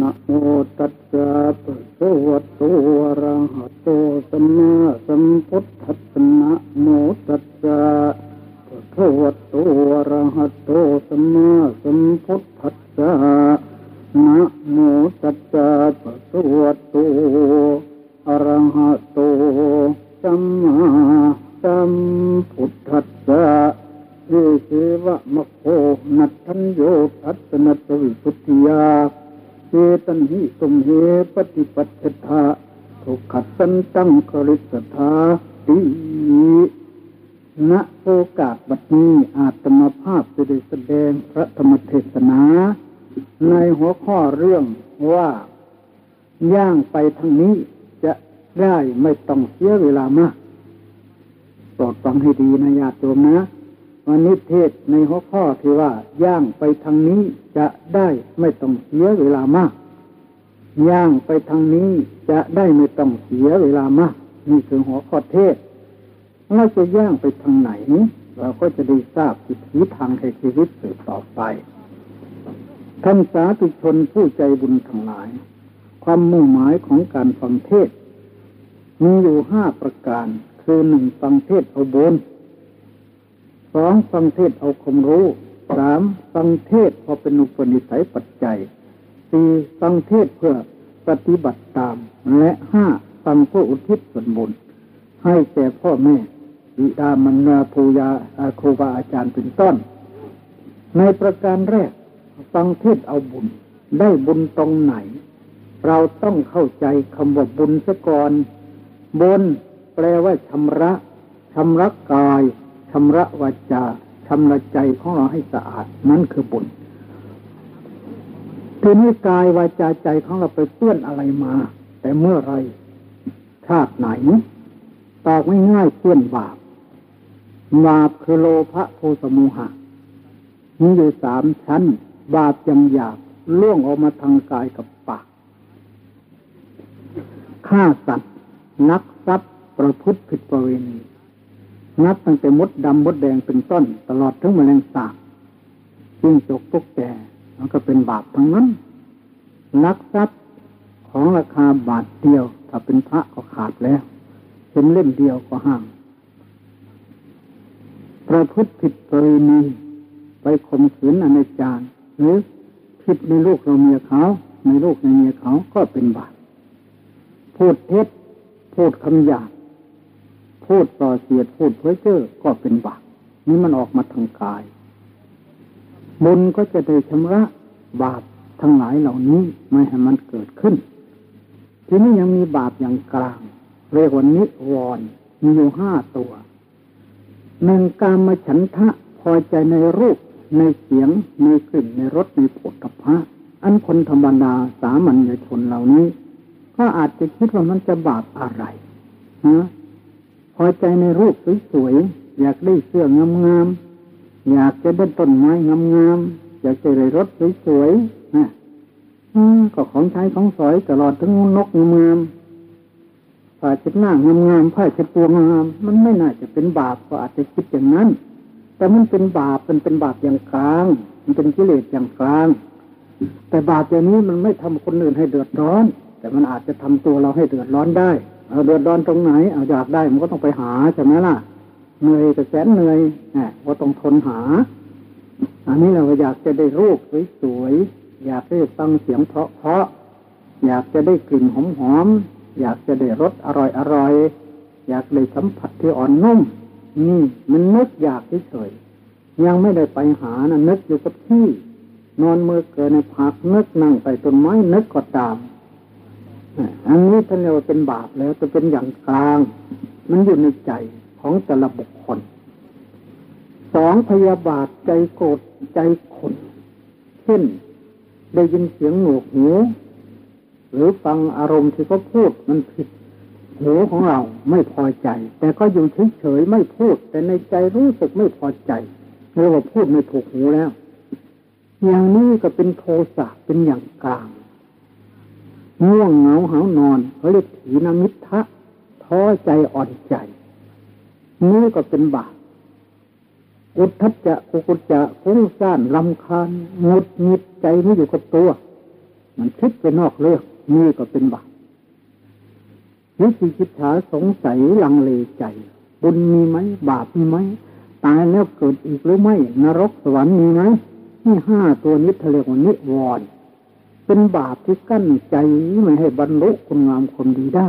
นะโมตัสสะภะคะวะโตอะระหะโตสัมมาสัมพุทธัสสะนะโมตัสสะภะคะวะโตอะระหะโตสัมมาสัมพุทธัสสะนะโมตัสสะภะคะวะโตอะระหะโตสัมมาสัมพุทธัสสะเยเสวะมะโคนัตถัญโยทัสสนัสวิสุทธิยา เจตันหิสมเหปฏิปัติทาทุกขัดสันตังคริสธาติณโอกาสบัดนี้อาตมาภาพจะได้แสดงพระธรรมเทศนา ในหัวข้อเรื่องว่า ย่างไปทางนี้จะได้ไม่ต้องเสียเวลามากโปรดฟังให้ดีนะญาติโยมนะ วันนี้เทศในหัวข้อที่ว่าย่างไปทางนี้จะได้ไม่ต้องเสียเวลามาก ย่างไปทางนี้จะได้ไม่ต้องเสียเวลามากนี่คือหัวข้อเทศเราจะย่างไปทางไหน เราก็จะได้ทราบทิศทางให้ชีวิตสืบต่อไปท่านสาธุชนผู้ใจบุญทั้งหลาย ความมุ่งหมายของการฟังเทศ มีอยู่ห้าประการ คือหนึ่งฟังเทศเอาบน สองฟังเทศเอาความรู้สามฟังเทศพอเป็นอุปนิสัยปัจจัยสี่ฟังเทศเพื่อปฏิบัติตาม และห้าฟังเพื่ออุทิศส่วนบุญให้แก่พ่อแม่บิดามารดาภูยาครูบาอาจารย์เป็นต้น ในประการแรก ฟังเทศเอาบุญ ได้บุญตรงไหน เราต้องเข้าใจคำว่าบุญซะก่อนบุญแปลว่าชำระชำระกาย ชำระวาจาชำระใจของเราให้สะอาด นั่นคือบุญทีนี้กายวาจาใจของเราไปเปื้อนอะไรมา แต่เมื่อไรชาติไหนตอกไม่ง่ายเปื้อนบาปบาปคือโลภะโทสมุหะมีอยู่สามชั้น บาปยังหยาบล่วงออกมาทางกายกับปากฆ่าสัตว์นักทรัพย์ประพฤติผิดประเวณี นับตั้งแต่มดดำมดแดงเป็นต้น ตลอดทั้งแมลงสาบจิ้งจกตุกแก่มันก็เป็นบาปทั้งนั้นนักทรัพย์ของราคาบาทเดียว ถ้าเป็นพระก็ขาดแล้วเป็นเล่มเดียวก็ห้ามประพฤติผิดประเวณีไปข่มขืนอนาจารหรือผิดในลูกเราเมียเขาในลูกในเมียเขาก็เป็นบาปพูดเท็จพูดคำหยาบ พูดต่อเสียดพูดเพ้อเจ้อก็เป็นบาปนี่มันออกมาทางกาย บุญก็จะได้ชำระบาปทั้งหลายเหล่านี้ไม่ให้มันเกิดขึ้น ทีนี้ยังมีบาปอย่างกลาง เรียกว่านิวรณ์มีอยู่ห้าตัวหนึ่งกามฉันทะพอใจในรูป ในเสียง ในกลิ่นในรสในผลพระอันคนธรรมดาสามัญชนเหล่านี้ ก็อาจจะคิดว่ามันจะบาปอะไรนะ พอใจในรูปสวยๆ อยากได้เสื้องามๆ อยากจะได้ต้นไม้งามๆ อยากจะได้รถสวยๆนะก็ของใช้ของสอยตลอดทั้งนกงามผ้าเช็ดหน้างามๆผ้าเช็ดตัวงาม มันไม่น่าจะเป็นบาปก็อาจจะคิดอย่างนั้น แต่มันเป็นบาปมันเป็นบาปอย่างกลาง มันเป็นกิเลสอย่างกลาง แต่บาปอย่างนี้มันไม่ทำคนอื่นให้เดือดร้อน แต่มันอาจจะทำตัวเราให้เดือดร้อนได้ เอาเดือดร้อนตรงไหนเอาอยากได้มันก็ต้องไปหาใช่ไหมล่ะเหนื่อยแต่แสนเหนื่อยเนี่ยก็ต้องทนหา อันนี้เราอยากจะได้รูปสวยๆอยากได้ฟังเสียงเพราะเพราะอยากจะได้กลิ่นหอมหอมอยากจะได้รสอร่อยอร่อยอยากได้สัมผัสที่อ่อนนุ่มนี่มันนึกอยากเฉยยังไม่ได้ไปหานะนึกอยู่กับที่ นอนมือเกินในผักนึกนั่งไปต้นไม้นึกก็ตาม อันนี้ท่านเรียกว่าเป็นบาปแล้วจะเป็นอย่างกลาง มันอยู่ในใจของแต่ละบุคคลสองพยาบาทใจโกรธใจขนเช่นได้ยินเสียงหนวกหูหรือฟังอารมณ์ที่เขาพูดมันผิดหูของเราไม่พอใจ แต่ก็อยู่เฉยๆไม่พูด แต่ในใจรู้สึกไม่พอใจเรียกว่าพูดไม่ถูกหูแล้ว อย่างนี้ก็เป็นโทสะเป็นอย่างกลาง ง่วงเหงาหานอนเขาเรียกถีนมิทะท้อใจอ่อนใจนี่ก็เป็นบาปอุทธัจจะอุกุจจะฟุ้งซ่านลำคาญงุดหงิดใจไม่อยู่กับตัว มันคิดไปนอกเรื่องนี่ก็เป็นบาปวิจิกิจฉาสงสัยลังเลใจบุญมีไหมบาปมีไหมตายแล้วเกิดอีกหรือไม่ นรกสวรรค์มีไหมนี่ห้าตัวนี้ทะเลว่านิวรณ์ เป็นบาปที่กั้นใจไม่ให้บรรลุคุณงามความดีได้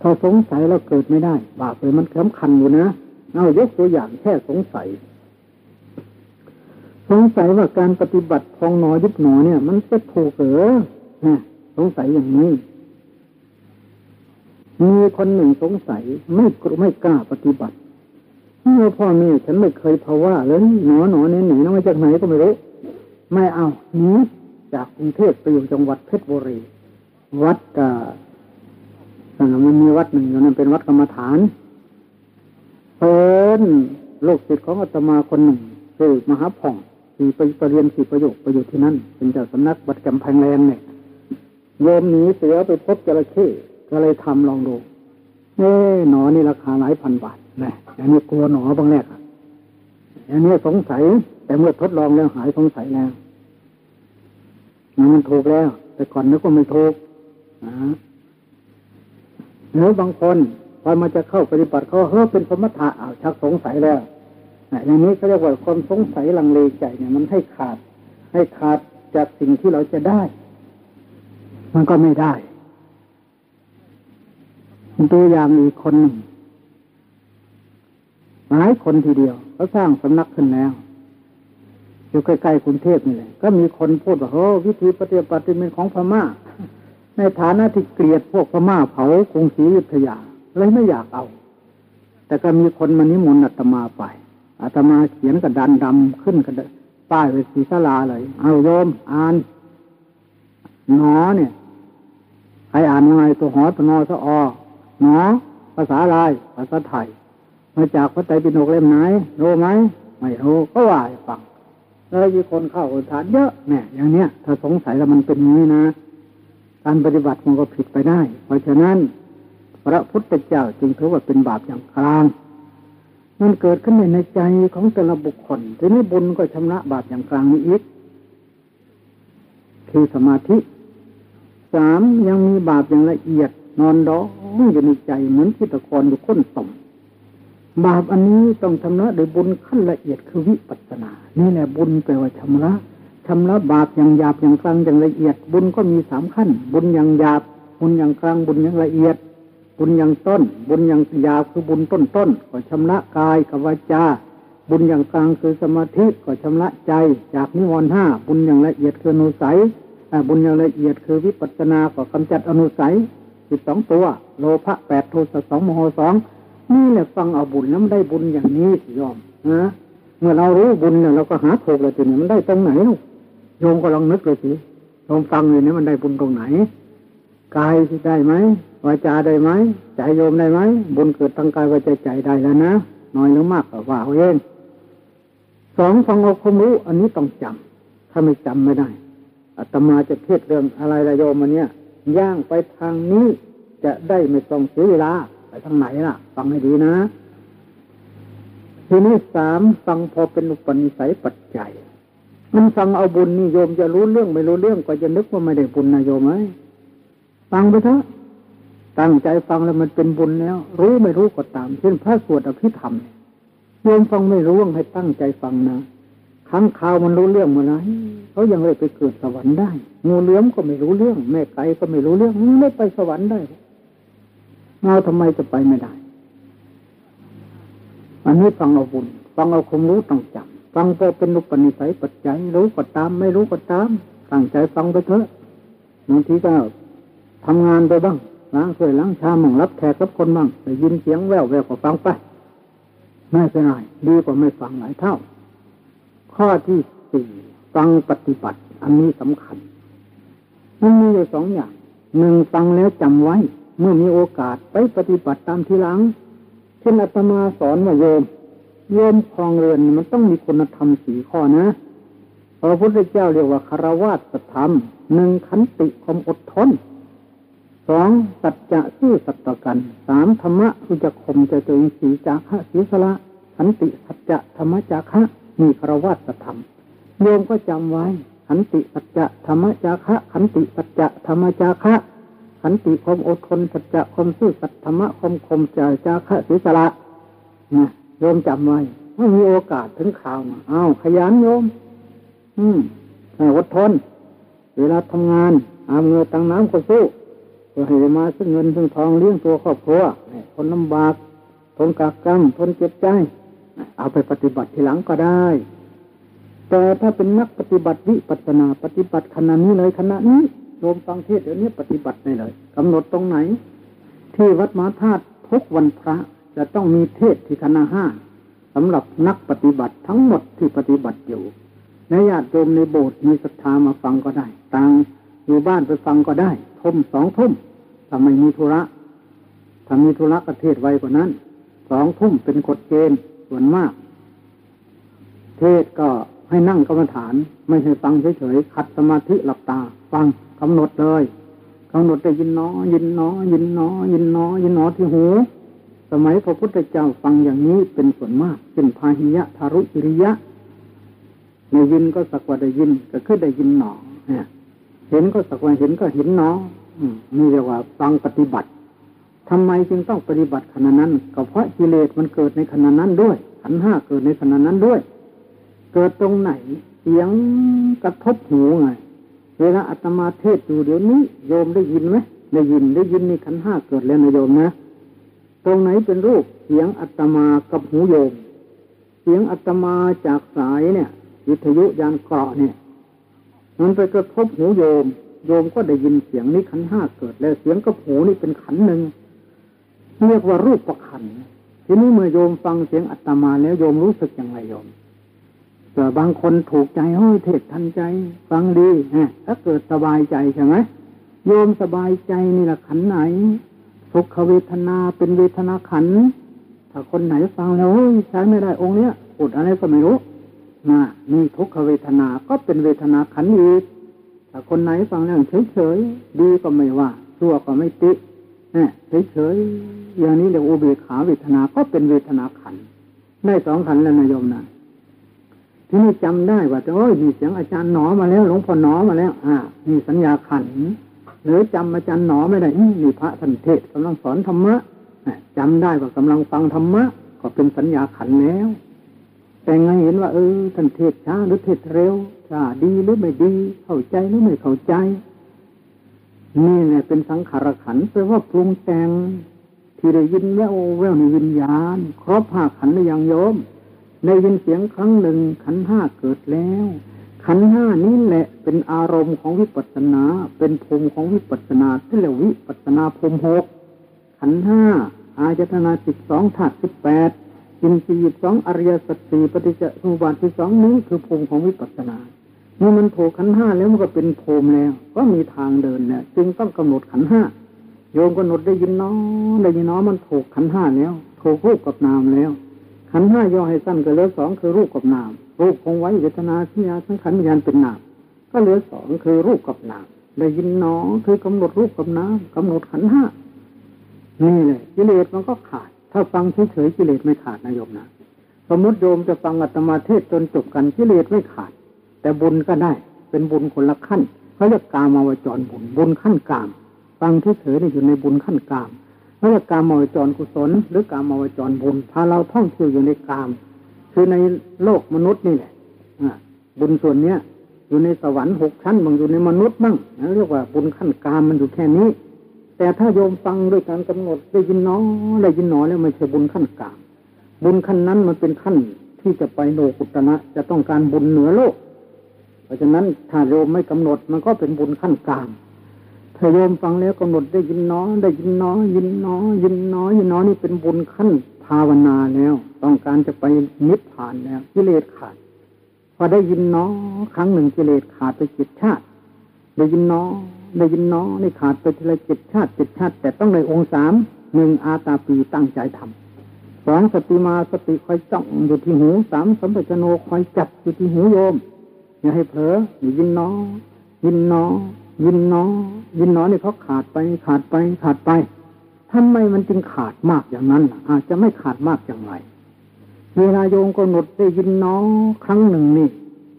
ถ้าสงสัยแล้วเกิดไม่ได้ บาปเลยมันสำคัญอยู่นะ เอายกตัวอย่างแค่สงสัย สงสัยว่าการปฏิบัติของหนอยุบหนอเนี่ย มันจะถูกเหรอนะสงสัยอย่างนี้ มีคนหนึ่งสงสัยไม่ไม่กล้าปฏิบัติเมื่อพ่อแม่ฉันไม่เคยภาวะเลยหนอหนอเนี่ยไหนนมาจากไหนก็ไม่รู้ ไม่เอาหนี จากกรุงเทพไปอยู่จังหวัดเพชรบุรี วัดกมันมีวัดหนึ่งอยู่นั้นเป็นวัดกรรมฐานเพิ่นลูกศิษย์ของอาตมาคนหนึ่งคือมหาผ่องสี่ไปเรียนสี่ประโยคไปอยู่ที่นั่น เป็นเจ้าสำนักวัดกำแพงแรงเนี่ยโยมหนีเสือไปพบจระเข้ก็เลยทำลองดูเน่หนอนี่ราคาหลายพันบาทนะอันนี้กลัวหนอบางแรกอะอันนี้สงสัยแต่เมื่อทดลองแล้วหายสงสัยแล้ว มันถูกแล้ว แต่ก่อนนึกว่าไม่ถูกหรือบางคนพอมาจะเข้าปฏิบัติเขาเฮ้เป็นสมถะอ้าวชักสงสัยแล้วอย่างนี้เขาเรียกว่าความสงสัยลังเลใจเนี่ย มันให้ขาด ให้ขาดจากสิ่งที่เราจะได้ มันก็ไม่ได้ตัวอย่างอีกคนหนึ่งหลายคนทีเดียวเขาสร้างสำนักขึ้นแล้ว อยู่ใกล้ๆกรุงเทพนี่แหละก็มีคนพูดว่าโอ้วิธีปฏิบัติเป็นของพม่า ในฐานะที่เกลียดพวกพม่าเผากรุงศรีอยุธยาเลยไม่อยากเอา แต่ก็มีคนมานิมนต์อาตมาไปอาตมาเขียนกระดานดำขึ้นกระดป้ายไว้สีสลาเลย เอาโยมอ่านหนอเนี่ยใครอ่านยังไงตัวหอตัวนอสออหนอ ภาษาอะไรภาษาไทย มาจากพระไตรปิฎกเล่มไหนรู้ไหมไม่รู้ก็ว่าฟัง แล้วมีคนเข้าอุทานเยอะเนี่ยอย่างเนี้ยถ้าสงสัยแล้วมันเป็นอย่างนี้นะ การปฏิบัติมันก็ผิดไปได้ เพราะฉะนั้น พระพุทธเจ้าจึงถือว่าเป็นบาปอย่างกลาง มันเกิดขึ้นในใจของแต่ละบุคคลทีนี้บุญก็ชำระบาปอย่างกลางนี้อีกคือสมาธิสามยังมีบาปอย่างละเอียด นอนร้องอยู่ในใจเหมือนที่ตะกอนอยู่ก้นต่ม บาปอันนี้ต้องชำระโดยบุญขั้นละเอียดคือวิปัสสนา นี่แหละบุญแปลว่าชำระชำระบาปอย่างหยาบอย่างกลางอย่างละเอียด บุญก็มีสามขั้น บุญอย่างหยาบ บุญอย่างกลางบุญอย่างละเอียด บุญอย่างต้น บุญอย่างยาวคือบุญต้นต้นก็ชำระกายกับวาจาบุญอย่างกลางคือสมาธิก็ชำระใจ จากนิวรณ์ห้าบุญอย่างละเอียดคืออนุสัยบุญอย่างละเอียดคือวิปัสสนาก็กำจัดอนุสัยสิบสองตัว โลภะแปดโทสะสองโมโหสอง นี่แหละฟังเอาบุญแล้วมันได้บุญอย่างนี้ยอมนะเมื่อเรารู้บุญเนี่ยเราก็หาถูกเลยทีนี้มันได้ตรงไหนลูกโยมก็ลองนึกเลยสิลองฟังเลยเนี่ยมันได้บุญตรงไหนกายได้ไหมวาจาได้ไหมใจโยมได้ไหมบุญเกิดทางกายวาจาใจได้แล้วนะน้อยหรือมากก็ว่าเอาเองสองฟังเอาความรู้ อันนี้ต้องจำถ้าไม่จำไม่ได้อาตมาจะเทศเรื่องอะไรละโยมมันเนี้ยย่างไปทางนี้จะได้ไม่ต้องเสียเวลา ทางไหนล่ะ ฟังให้ดีนะ ทีนี้สามฟังพอเป็นอุปนิสัยปัจจัย มันฟังเอาบุญนี่โยมจะรู้เรื่องไม่รู้เรื่องก็จะนึกว่าไม่ได้บุญนะโยมไหมฟังไปเถอะตั้งใจฟังแล้วมันเป็นบุญแล้ว รู้ไม่รู้ก็ตาม เช่นพระสวดอภิธรรมโยมฟังไม่รู้ให้ตั้งใจฟังนะครั้งข่าวมันรู้เรื่องเมื่อไรเขายังเลยไปเกิดสวรรค์ได้งูเหลือมก็ไม่รู้เรื่อง แม่ไก่ก็ไม่รู้เรื่องไม่ไปสวรรค์ได้ เงาทำไมจะไปไม่ได้ อันนี้ฟังเอาบุญฟังเอาความรู้ต้องจำฟังพอเป็นอุปนิสัยปัจจัยรู้ก็ตาม ไม่รู้ก็ตามตั้งใจฟังไปเถอะบางทีก็ทำงานไปบ้างล้างถ้วยล้างชามมั่งรับแขกรับคนบ้างได้ยินเสียงแววแววก็ฟังไปไม่เป็นไรดีกว่าไม่ฟังหลายเท่า ข้อที่สี่ฟังปฏิบัติ อันนี้สำคัญมันมีอยู่สองอย่างหนึ่งฟังแล้วจำไว้ เมื่อมีโอกาสไปปฏิบัติตามทีหลังเช่นอาตมาสอนว่าโยม โยมคลองเรือนมันต้องมีคุณธรรมสี่ข้อนะพระพุทธเจ้าเรียกว่าคารวะสธรรมหนึ่งขันติความอดทนสองสัจจะซื่อสัตย์ต่อกันสามธรรมะคือจะข่มใจตัวเองสีจาคะสีสละสันติสัจจะธรรมจาคะมีคารวัตธรรมโยมก็จำไว้ขันติสัจจะธรรมจาคะขันติสัจจะธรรมจาคะ ขันติความอดทนสัจจะความซื่อสัตย์ธรรมะความคมใจจาคะศีสละนะโยมจำไว้ไม่มีโอกาสถึงข่าวมาอ้าวขยันโยม อืมอดทน เวลาทำงานอาเงินตังน้ำก็สู้เพื่อให้มาซึ่งเงินซึ่งทองเลี้ยงตัวครอบครัวคนลำบากทนกากกรรมทนเจ็บใจ เอาไปปฏิบัติทีหลังก็ได้ แต่ถ้าเป็นนักปฏิบัติวิปัสนา ปฏิบัติขณะนี้เลยขณะนี้ โยมฟังเทศเดี๋ยวนี้ปฏิบัติได้เลยกำหนดตรงไหน ที่วัดมหาธาตุทุกวันพระจะต้องมีเทศที่คณะห้าสำหรับนักปฏิบัติทั้งหมดที่ปฏิบัติอยู่ในญาติโยมในโบสถ์มีศรัทธามาฟังก็ได้ต่างอยู่บ้านไปฟังก็ได้ทุ่มสองทุ่มถ้าไม่มีธุระถ้ามีธุระประเทศไวกว่านั้นสองทุ่มเป็นกฎเกณฑ์ส่วนมาก เทศก็ให้นั่งกรรมฐาน ไม่ใช่ฟังเฉยๆขัดสมาธิหลับตาฟัง กำหนดเลยกำหนดได้ยินน้อยินน้อยินน้อยินน้อยินน้อที่หูสมัยพระพุทธเจ้าฟังอย่างนี้เป็นส่วนมากเป็นพาหิยะทารุอิริยะได้ยินก็สักว่าได้ยิน ก็คือได้ยินหนอเนี่ยเห็นก็สักว่าเห็นก็เห็นหนอนี่เรียกว่าฟังปฏิบัติทำไมจึงต้องปฏิบัติขณะนั้น ก็เพราะกิเลสมันเกิดในขณะนั้นด้วยขันห้าเกิดในขณะนั้นด้วย เกิดตรงไหน เสียงกระทบหูไง เวลาอาตมาเทศอยู่เดี๋ยวนี้โยมได้ยินไหมได้ยินได้ยินนี่ขันห้าเกิดแล้วนะโยมนะตรงไหนเป็นรูปเสียงอาตมากับหูโยม เสียงอาตมาจากสายเนี่ย วิทยุยานเกราะเนี่ย มันไปกระทบหูโยม โยมก็ได้ยินเสียงนี้ขันห้าเกิด แล้วเสียงกับหูนี่เป็นขันหนึ่งเรียกว่ารูปประขันทีนี้เมื่อโยมฟังเสียงอัตมาแล้วโยมรู้สึกอย่างไรโยม แต่บางคนถูกใจเฮ้ยเทศทันใจ ฟังดีฮะถ้าเกิดสบายใจใช่ไหมโยมสบายใจนี่แหละขันไหนสุขเวทนาเป็นเวทนาขัน ถ้าคนไหนฟังแล้วใช้ไม่ได้องค์เนี้ยพูดอะไรก็ไม่รู้นะนี่ทุกขเวทนาก็เป็นเวทนาขันอีกถ้าคนไหนฟังแล้วเฉยๆดีก็ไม่ว่าชั่วก็ไม่ติเฉยๆอย่างนี้เรียกอุเบกขาเวทนาก็เป็นเวทนาขันได้สองขันแล้วนายโยมนะ ที่นี่จำได้ว่าโอ้ยมีเสียงอาจารย์หนอมาแล้วหลวงพ่อหนอมาแล้ว อ่า มีสัญญาขัน หรือจำอาจารย์หนอไม่ได้มีพระทันเทศกำลังสอนธรรมะจำได้ว่ากำลังฟังธรรมะก็เป็นสัญญาขันแล้ว แต่ไงเห็นว่า เออท่านเทศช้าหรือเทศเร็วช้าดีหรือไม่ดี เข้าใจหรือไม่เข้าใจนี่แหละเป็นสังขารขันแปลว่าปรุงแต่งที่ได้ยินแววแววในวิญญาณ ครบห้าขันในอย่างโยม ได้ยินเสียงครั้งหนึ่งขันห้าเกิดแล้ว ขันห้านี้แหละเป็นอารมณ์ของวิปัสสนา เป็นภูมิของวิปัสสนาที่เรียกวิปัสสนาภูมิหกขันห้าอาจตนาสิบสองธาตุสิบแปดอินทรีย์สองอริยสัจสี่ปฏิจจสมุปบาทที่สองนี้คือภูมิของวิปัสสนาเมื่อมันถูกขันห้าแล้วมันก็เป็นภูมิแล้ว ก็มีทางเดินเนี่ยจึงต้องกำหนดขันห้าโยมกำหนดได้ยินน้อได้ยินน้อมันถูกขันห้าแล้วถูกรูปกับนามแล้ว ขันห้าย่อให้สั้นก็เหลือสองคือรูปกับนาม รูปคงไว้เวทนาสัญญาสังขารวิญญาณเป็นนามก็เหลือสองคือรูปกับนามได้ยินน้อคือกำหนดรูปกับนามกำหนดขันห้านี่เลยกิเลสมันก็ขาด ถ้าฟังเฉยๆกิเลสไม่ขาดนะโยมนะสมมติโยมจะฟังอัตมาเทศจนจบกันกิเลสไม่ขาด แต่บุญก็ได้ เป็นบุญคนละขั้นเขาเรียกกามาวจรบุญบุญขั้นกาม ฟังเฉยๆนี่อยู่ในบุญขั้นกาม เขาเรียกกามาวจรกุศล หรือกามาวจรบุญพาเราท่องเที่ยวอยู่ในกาม คือในโลกมนุษย์นี่แหละบุญส่วนเนี้ยอยู่ในสวรรค์หกชั้นบางอยู่ในมนุษย์บ้างเรียกว่าบุญขั้นกามมันอยู่แค่นี้ แต่ถ้าโยมฟังด้วยการกำหนดได้ยินน้อได้ยินหนอแล้วไม่ใช่บุญขั้นกางบุญขั้นนั้นมันเป็นขั้นที่จะไปโลกุตนะจะต้องการบุญเหนือโลก เพราะฉะนั้นถ้าโยมไม่กำหนดมันก็เป็นบุญขั้นกลาง ถ้าโยมฟังแล้วกำหนดได้ยินน้อได้ยินน้อยินน้อยินน้อยินน้อนี่เป็นบุญขั้นภาวนาแล้ว ต้องการจะไปนิพพานแล้วกิเลสขาด พอได้ยินน้อครั้งหนึ่งกิเลสขาดไปจิตชาติ ได้ยินน้อได้ยินน้อนี่ขาดไปทีละจิตชาติจิตชาติ แต่ต้องในองค์สามหนึ่งอาตาปีตั้งใจทำสองสติมาสติคอยจ้องอยู่ที่หูสามสัมปชโนคอยจับอยู่ที่หูโยม อย่าให้เผลอยินน้อยินน้อ ยินน้อ ยินน้อนี่เขาขาดไป ขาดไป ขาดไปทำไมมันจึงขาดมากอย่างนั้น อาจจะไม่ขาดมากอย่างไรเวลาโยมก็หนดได้ยินน้อครั้งหนึ่งนี่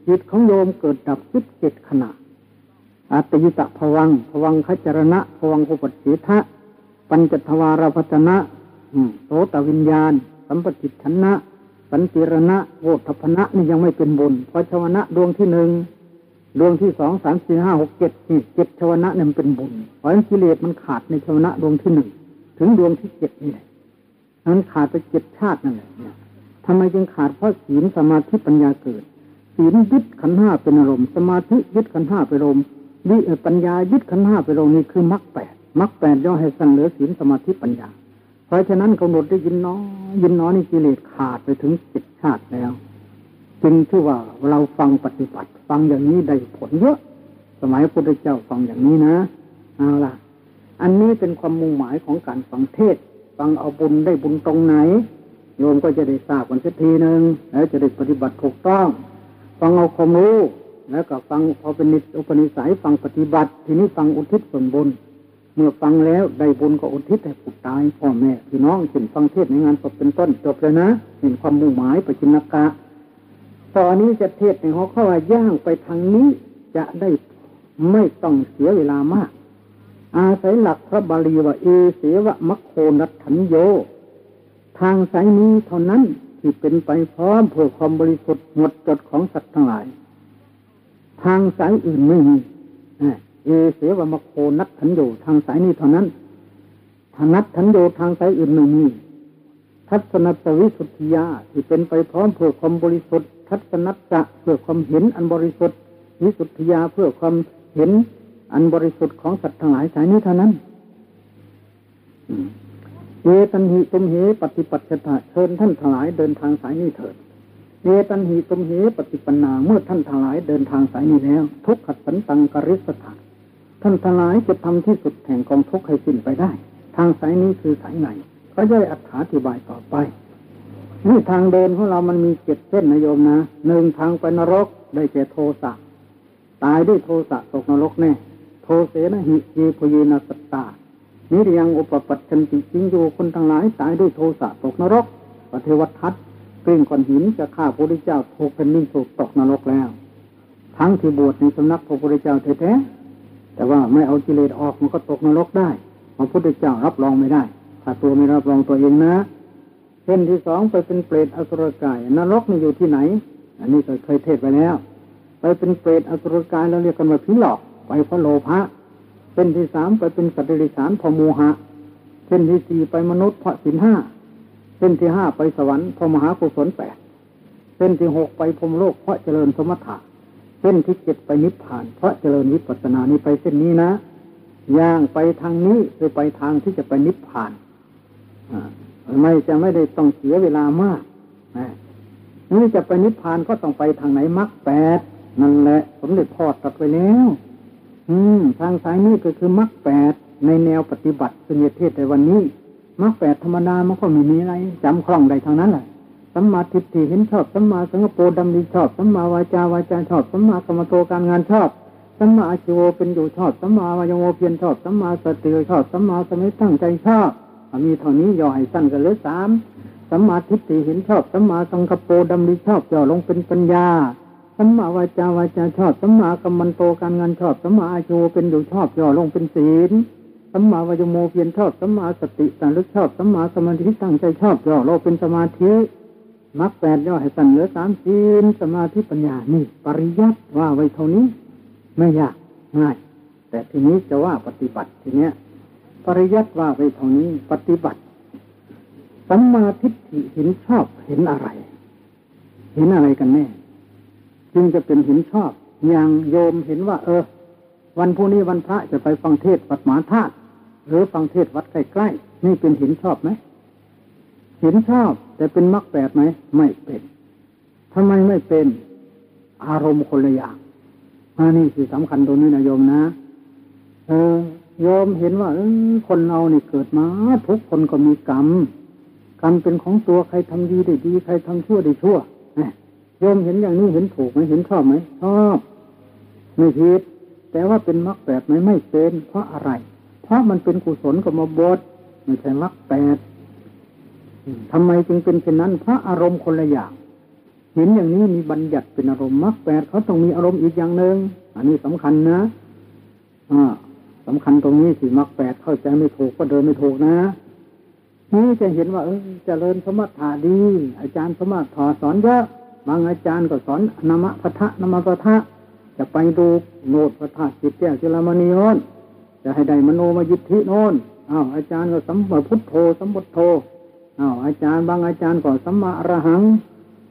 จิตของโยมเกิดดับสิบเจ็ดขณะอัตยิตะภวังภวังขจรณะภวังกุปจิทะปัญจทวารพัฒนะโสตวิญญาณ สัมปติชนะ สันติรณะโวทพนะนี่ยังไม่เป็นบุญเพราะชวนะดวงที่หนึ่ง ดวงที่สองสามสี่ห้าหกเจ็ดสี่เจ็ดชวนะเนี่ยเป็นบุญเพราะฉะนั้นกิเลสมันขาดในชวนะดวงที่หนึ่งถึงดวงที่เจ็ดนี่แหละนั้นขาดไปเจ็ดชาตินั่นแหละเนี่ยทำไมจึงขาดเพราะศีลสมาธิปัญญาเกิดศีลยึดขันห้าเป็นอารมณ์สมาธิยึดขันห้าเป็นอารมณ์วิปัญญายึดขันห้าเป็นอารมณ์นี่คือมรรคแปดมรรคแปดย่อให้สั้นเหลือศีลสมาธิปัญญา เพราะฉะนั้นกำหนดได้ยินน้อยินน้อนี่กิเลสขาดไปถึงเจ็ดชาติแล้ว จึงชื่อว่าเราฟังปฏิบัติ ฟังอย่างนี้ได้ผลเยอะ สมัยพระพุทธเจ้าฟังอย่างนี้นะเอาล่ะ อันนี้เป็นความมุ่งหมายของการฟังเทศ ฟังเอาบุญได้บุญตรงไหน โยมก็จะได้ทราบกันสักทีหนึ่งแล้วจะได้ปฏิบัติถูกต้อง ฟังเอาความรู้แล้วก็ฟังพอเป็นนิอุปนิสัยฟังปฏิบัติ ทีนี้ฟังอุทิศส่วนบุญเมื่อฟังแล้วได้บุญก็อุทิศให้ผู้ตายพ่อแม่พี่น้องเห็นฟังเทศในงานศพเป็นต้นจบเลยนะ เห็นความมุ่งหมายปจินกะ ตอนนี้จะเทศในหัวข้อว่าย่างไปทางนี้จะได้ไม่ต้องเสียเวลามาก อาศัยหลักพระบาลีว่าเอเสวะมัคโคนัถันโย ทางสายนี้เท่านั้นที่เป็นไปพร้อมเพื่อความบริสุทธิ์หมดจดของสัตว์ทั้งหลาย ทางสายอื่นไม่มีเอเสวะมัคโคนัถันโย ทางสายนี้เท่านั้นทานัตถันโยทางสายอื่นไม่มีทัศนตวิสุทธิยาที่เป็นไปพร้อมเพื่อความบริสุทธิ์ ทัศนัจะเพื่อความเห็นอันบริสุทธิ์วิสุทธิยาเพื่อความเห็นอันบริสุทธิ์ของสัตว์ทั้งหลายสายนี้เท่านั้นเอตันหิตุมเหปฏิปัติตาเชิญท่านทั้งหลายเดินทางสายนี้เถิดเอตันหิตุมเหปฏิปันนาเมื่อท่านทั้งหลายเดินทางสายนี้แล้ว ทุกขัดสันตังกริสถาท่านทั้งหลายจะทำที่สุดแห่งกองทุกข์ให้สิ้นไปได้ ทางสายนี้คือสายไหนก็จะอธิบายต่อไป นี่ทางเดินของเรามันมีเจ็ดเส้นนะโยมนะหนึ่งทางไปนรกได้แก่โทสะตายด้วยโทสะตกนรกแน่โทเสนหิเยพยนาสตานิเรียงอุปปัชันติจิงโยคนทั้งหลายตายด้วยโทสะตกนรกปเทวทัตเกร่งก้อนหินจะฆ่าพระพุทธเจ้าถูกเป็นนิ่งถูกตกนรกแล้ว ทั้งที่บวชในสำนักพระพุทธเจ้าแท้ๆแต่ว่าไม่เอากิเลสออกมันก็ตกนรกได้พระพุทธเจ้ารับรองไม่ได้ ถ้าตัวไม่รับรองตัวเองนะ เส้นที่สองไปเป็นเปรตอสุรกายนรกนี่อยู่ที่ไหน อันนี้เคยเทศไปแล้ว ไปเป็นเปรตอสุรกายเราเรียกกันว่าผีหลอกไปเพราะโลภะเส้นที่สามไปเป็นสัตว์เดรัจฉานพอโมหะเส้นที่สี่ไปมนุษย์เพราะสินห้าเส้นที่ห้าไปสวรรค์พระมหากุศลแปดเส้นที่หกไปพรมโลกเพราะเจริญสมถะเส้นที่เจ็ดไปนิพพาน เพราะเจริญวิปัสสนานี่ไปเส้นนี้นะย่างไปทางนี้คือไปทางที่จะไปนิพพาน ไม่จะไม่ได้ต้องเสียเวลามากนี่จะไปนิพพานก็ต้องไปทางไหนมรรคแปดนั่นแหละสมเด็จพ่อตัดไปแล้ว อืม ทางสายนี้ก็คือมรรคแปดในแนวปฏิบัติเป็นเทศในวันนี้มรรคแปดธรรมดามันก็ม่มีอะไรจำคล่องได้ทางนั้นแหละสัมมาทิฏฐิเห็นชอบสัมมาสังกปรดำดีชอบสัมมาวาจาวาจาชอบสัมมากรรมโตการงานชอบสัมมาอาชีวเป็นอยู่ชอบสัมมาวายโมเพียรชอบสัมมาสติชอบสัมมาสมิตั้งใจชอบ มีเท่านี้ย่อให้สั้นกันเลยสามสัมมาทิฏฐิเห็นชอบสัมมาสังกปรดำริชอบย่อลงเป็นปัญญาสัมมาวาจาวาจาชอบสัมมากรรมันโตการงานชอบสัมมาอาชูเป็นอยู่ชอบย่อลงเป็นศีลสัมมาวายโมเพียรชอบสัมมาสติสังลึกชอบสัมมาสมาธิตั้งใจชอบย่อลงเป็นสมาธิมรรคแปดย่อให้สั้นเหลือสามศีลสมาธิปัญญานี่ ปริยัติว่าไว้เท่านี้ ไม่ยากง่าย แต่ทีนี้จะว่าปฏิบัติทีเนี้ย ปริยัติว่าไปเท่านี้ปฏิบัติสัมมาทิฏฐิเห็นชอบเห็นอะไร เห็นอะไรกันแน่จึงจะเป็นเห็นชอบ อย่างโยมเห็นว่า เออ วันพรุ่งนี้วันพระจะไปฟังเทศวัดหมาธาตุหรือฟังเทศวัดใกล้ๆนี่เป็นเห็นชอบไหมเห็นชอบ แต่เป็นมรรคแปดไหมไม่เป็นทำไมไม่เป็นอารมณ์คนละอย่างอันนี้คือสำคัญตรงนี้นะโยมนะ เออ ยอมเห็นว่าคนเราเนี่เกิดมาทุกคนก็มีกรรมกรรมเป็นของตัวใครทำดีได้ดี ใครทำชั่วได้ชั่วยอมเห็นอย่างนี้เห็นถูกไหมเห็นชอบไหมชอบไม่ผิดแต่ว่าเป็นมรรคแปดไหมไม่เป็นเพราะอะไร เพราะมันเป็นกุศลกับมาบดไม่ใช่มรรคแปดทำไมจึงเป็นเช่นนั้น เพราะอารมณ์คนละอย่างเห็นอย่างนี้มีบัญญัติเป็นอารมณ์มรรคแปดเขาต้องมีอารมณ์อีกอย่างหนึ่งอันนี้สำคัญนะอ่า สำคัญตรงนี้สิมรรคแปดเข้าใจไม่ถูกก็เดินไม่ถูกนะนี่จะเห็นว่า เออเจริญสมถะดี อาจารย์สมถะสอนเยอะบางอาจารย์ก็สอนนามะพทะนามะพทะจะไปดูโนดพระธาตุจิตแก้วจุลามณีโนนจะให้ได้มโนมยิทธิโนนอ้าวอาจารย์ก็สัมปพุทโธสัมพุทโธอ้าวอาจารย์บางอาจารย์ก็สัมมาอรหัง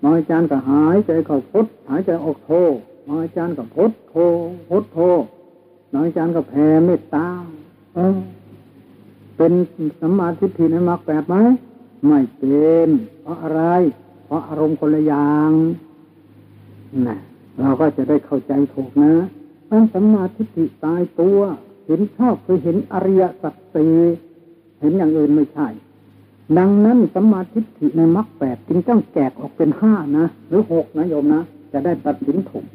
บางอาจารย์ก็หายใจเข้าพุทหายใจออกโธบางอาจารย์ก็พุทโธพุทโธ บางอาจารย์ก็แผ่เมตตาเออเป็นสัมมาทิฏฐิในมรรคแปดไหมไม่เป็นเพราะอะไร เพราะอารมณ์คนละอย่างนะเราก็จะได้เข้าใจถูกนะอันสัมมาทิฏฐิตายตัว เห็นชอบคือเห็นอริยสัจสี่เห็นอย่างอื่นไม่ใช่ ดังนั้นสัมมาทิฏฐิในมรรคแปดจึงต้องแกกออกเป็นห้านะ หรือหกนะโยมนะ จะได้ตัดสินถูก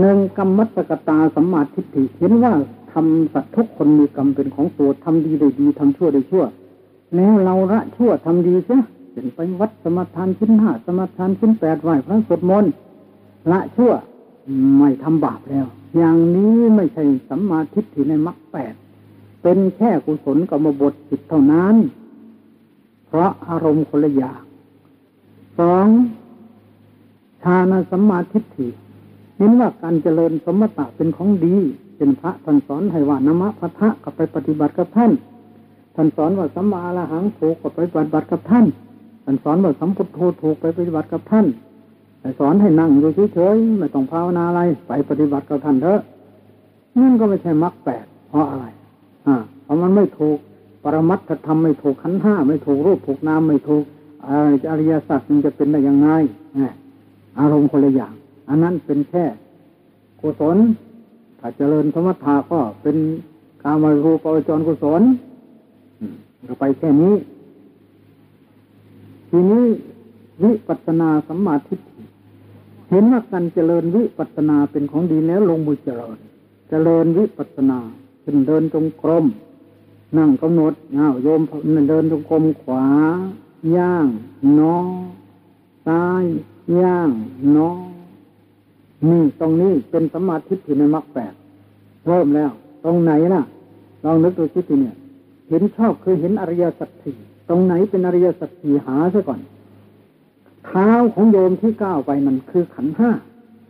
หนึ่งกรรมมัสกตาสัมมาทิฏฐิเห็นว่าทำสัตว์ทุกคนมีกรรมเป็นของตัวทำดีได้ดีทำชั่วได้ชั่ว แล้วเราละชั่วทำดีเสียเป็นไปวัดสมทานชิ้นห้าสมทานชิ้นแปดไหวพระสวดมนต์ละชั่วไม่ทำบาปแล้ว อย่างนี้ไม่ใช่สัมมาทิฏฐิในมรรคแปดเป็นแค่กุศลกรรมบทจิตเท่านั้น เพราะอารมณ์คนละอย่างสองฌานสัมมาทิฏฐิ เห็นว่าการเจริญสมถะเป็นของดี เป็นพระท่านสอนให้ว่านมะพะทะกับไปปฏิบัติกับท่านท่านสอนว่าสัมมาละหังถูกกับไปปฏิบัติกับท่านท่านสอนว่าสัมพุทโธถูกไปปฏิบัติกับท่านแต่สอนให้นั่งอยู่เฉยๆไม่ต้องภาวนาอะไรไปปฏิบัติกับท่านเถอะนั่นก็ไม่ใช่มรรคแปดเพราะอะไร อ่าเพราะมันไม่ถูกปรมัตถธรรมไม่ถูกขันห้าไม่ถูกรูปถูกนามไม่ถูกอริยสัจมันจะเป็นได้ยังไงอารมณ์คนละอย่าง อันนั้นเป็นแค่กุศลถ้าเจริญสมถะก็เป็นการมารูปอจรกุศลเราไปแค่นี้ ทีนี้วิปัสนาสัมมาทิฏฐิเห็นว่าการเจริญวิปัสนาเป็นของดีแล้วลงมือเจริญ เจริญวิปัสนาเป็นเดินจงกรมนั่งกำหนดเงาโยมเดินจงกรมขวา ย่างนอซ้าย ย่างนอ นี่ตรงนี้เป็นสมาธิที่ในมรรคแปดเริ่มแล้ว ตรงไหนน่ะลองนึกดูสิทีเนี่ย เห็นชอบคือเห็นอริยสัจสี่ตรงไหนเป็นอริยสัจสี่หาซะก่อน เท้าของโยมที่ก้าวไปนั่นคือขันห้า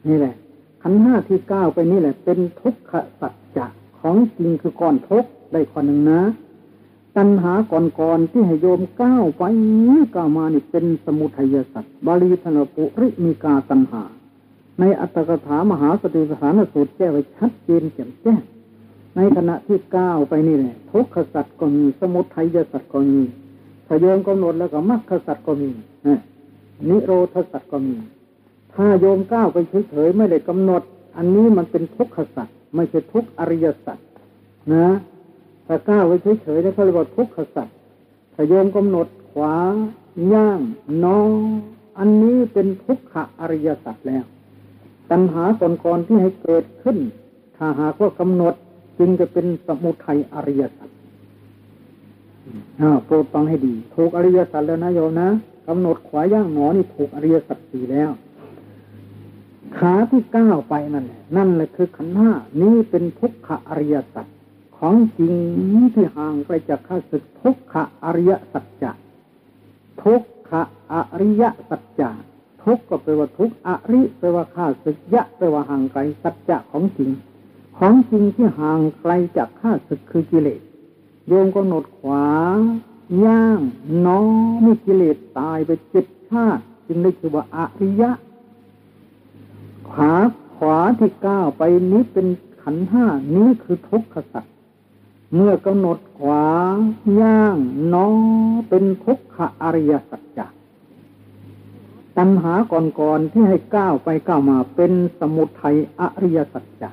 นี่แหละ ขันห้าที่ก้าวไปนี่แหละ เป็นทุกขสัจจะของจริงคือก้อนทุกได้คนหนึ่งนะตัณหาก่อนๆที่ให้โยมก้าวไปก้าวมานี่เป็นสมุทัยสัจบาลีธนปุริมีกาตัณหา ในอัตถกถามหาสติสถานสูตรแก้ไว้ชัดเจนแจ่มแจ้งในขณะที่ก้าวไปนี่แหละทุกขสัจก็มีสมุทัยสัจก็มีถ้าโยมกำหนดแล้วก็มรรคสัจก็มีนิโรธสัตว์ก็มี ถ้าโยมก้าวไปเฉยๆไม่ได้กำหนด อันนี้มันเป็นทุกขสัตว์ไม่ใช่ทุกอริยสัตว์นะถ้าก้าวไปเฉยๆนี่เขาเรียกว่าทุกขสัตว์ถ้าโยมกำหนดขวาย่างนออันนี้เป็นทุกขอริยสัตว์แล้ว ตัณหาก่อนๆที่ให้เกิดขึ้น ถ้าหากว่ากำหนดจึงจะเป็นสมุทัยอริยสัตว์โปรดฟังให้ดี ถูกอริยสัตว์แล้วนะโยมนะกำหนดขวาย่างหนอนี่ถูกอริยสัจสี่แล้ว ขาที่ก้าวไปนั่นแหละนั่นแหละคือขันห้านี่เป็นทุกขอริยสัจของจริงที่ห่างไกลจากข้าศึกทุกขอริยสัจจะทุกขอริยสัจจะ ทุกก็แปลว่าทุกอริแปลว่าข้าศึกยะแปลว่าห่างไกลสัจจะของจริง ของจริงที่ห่างไกลจากข้าศึกคือกิเลสโยมก็หนดขวา ย่างน้อมีกิเลสตายไปเจ็ดชาติจึงได้ชื่อว่าอริยะขาขวาที่ก้าวไปนี้เป็นขันห้านี้คือทุกขสัตว์เมื่อกำหนดขวา ย่างน้อเป็นทุกขอริยสัจจะ ตัณหาก่อนๆที่ให้ก้าวไปก้าวมาเป็นสมุทัยอริยสัจจะ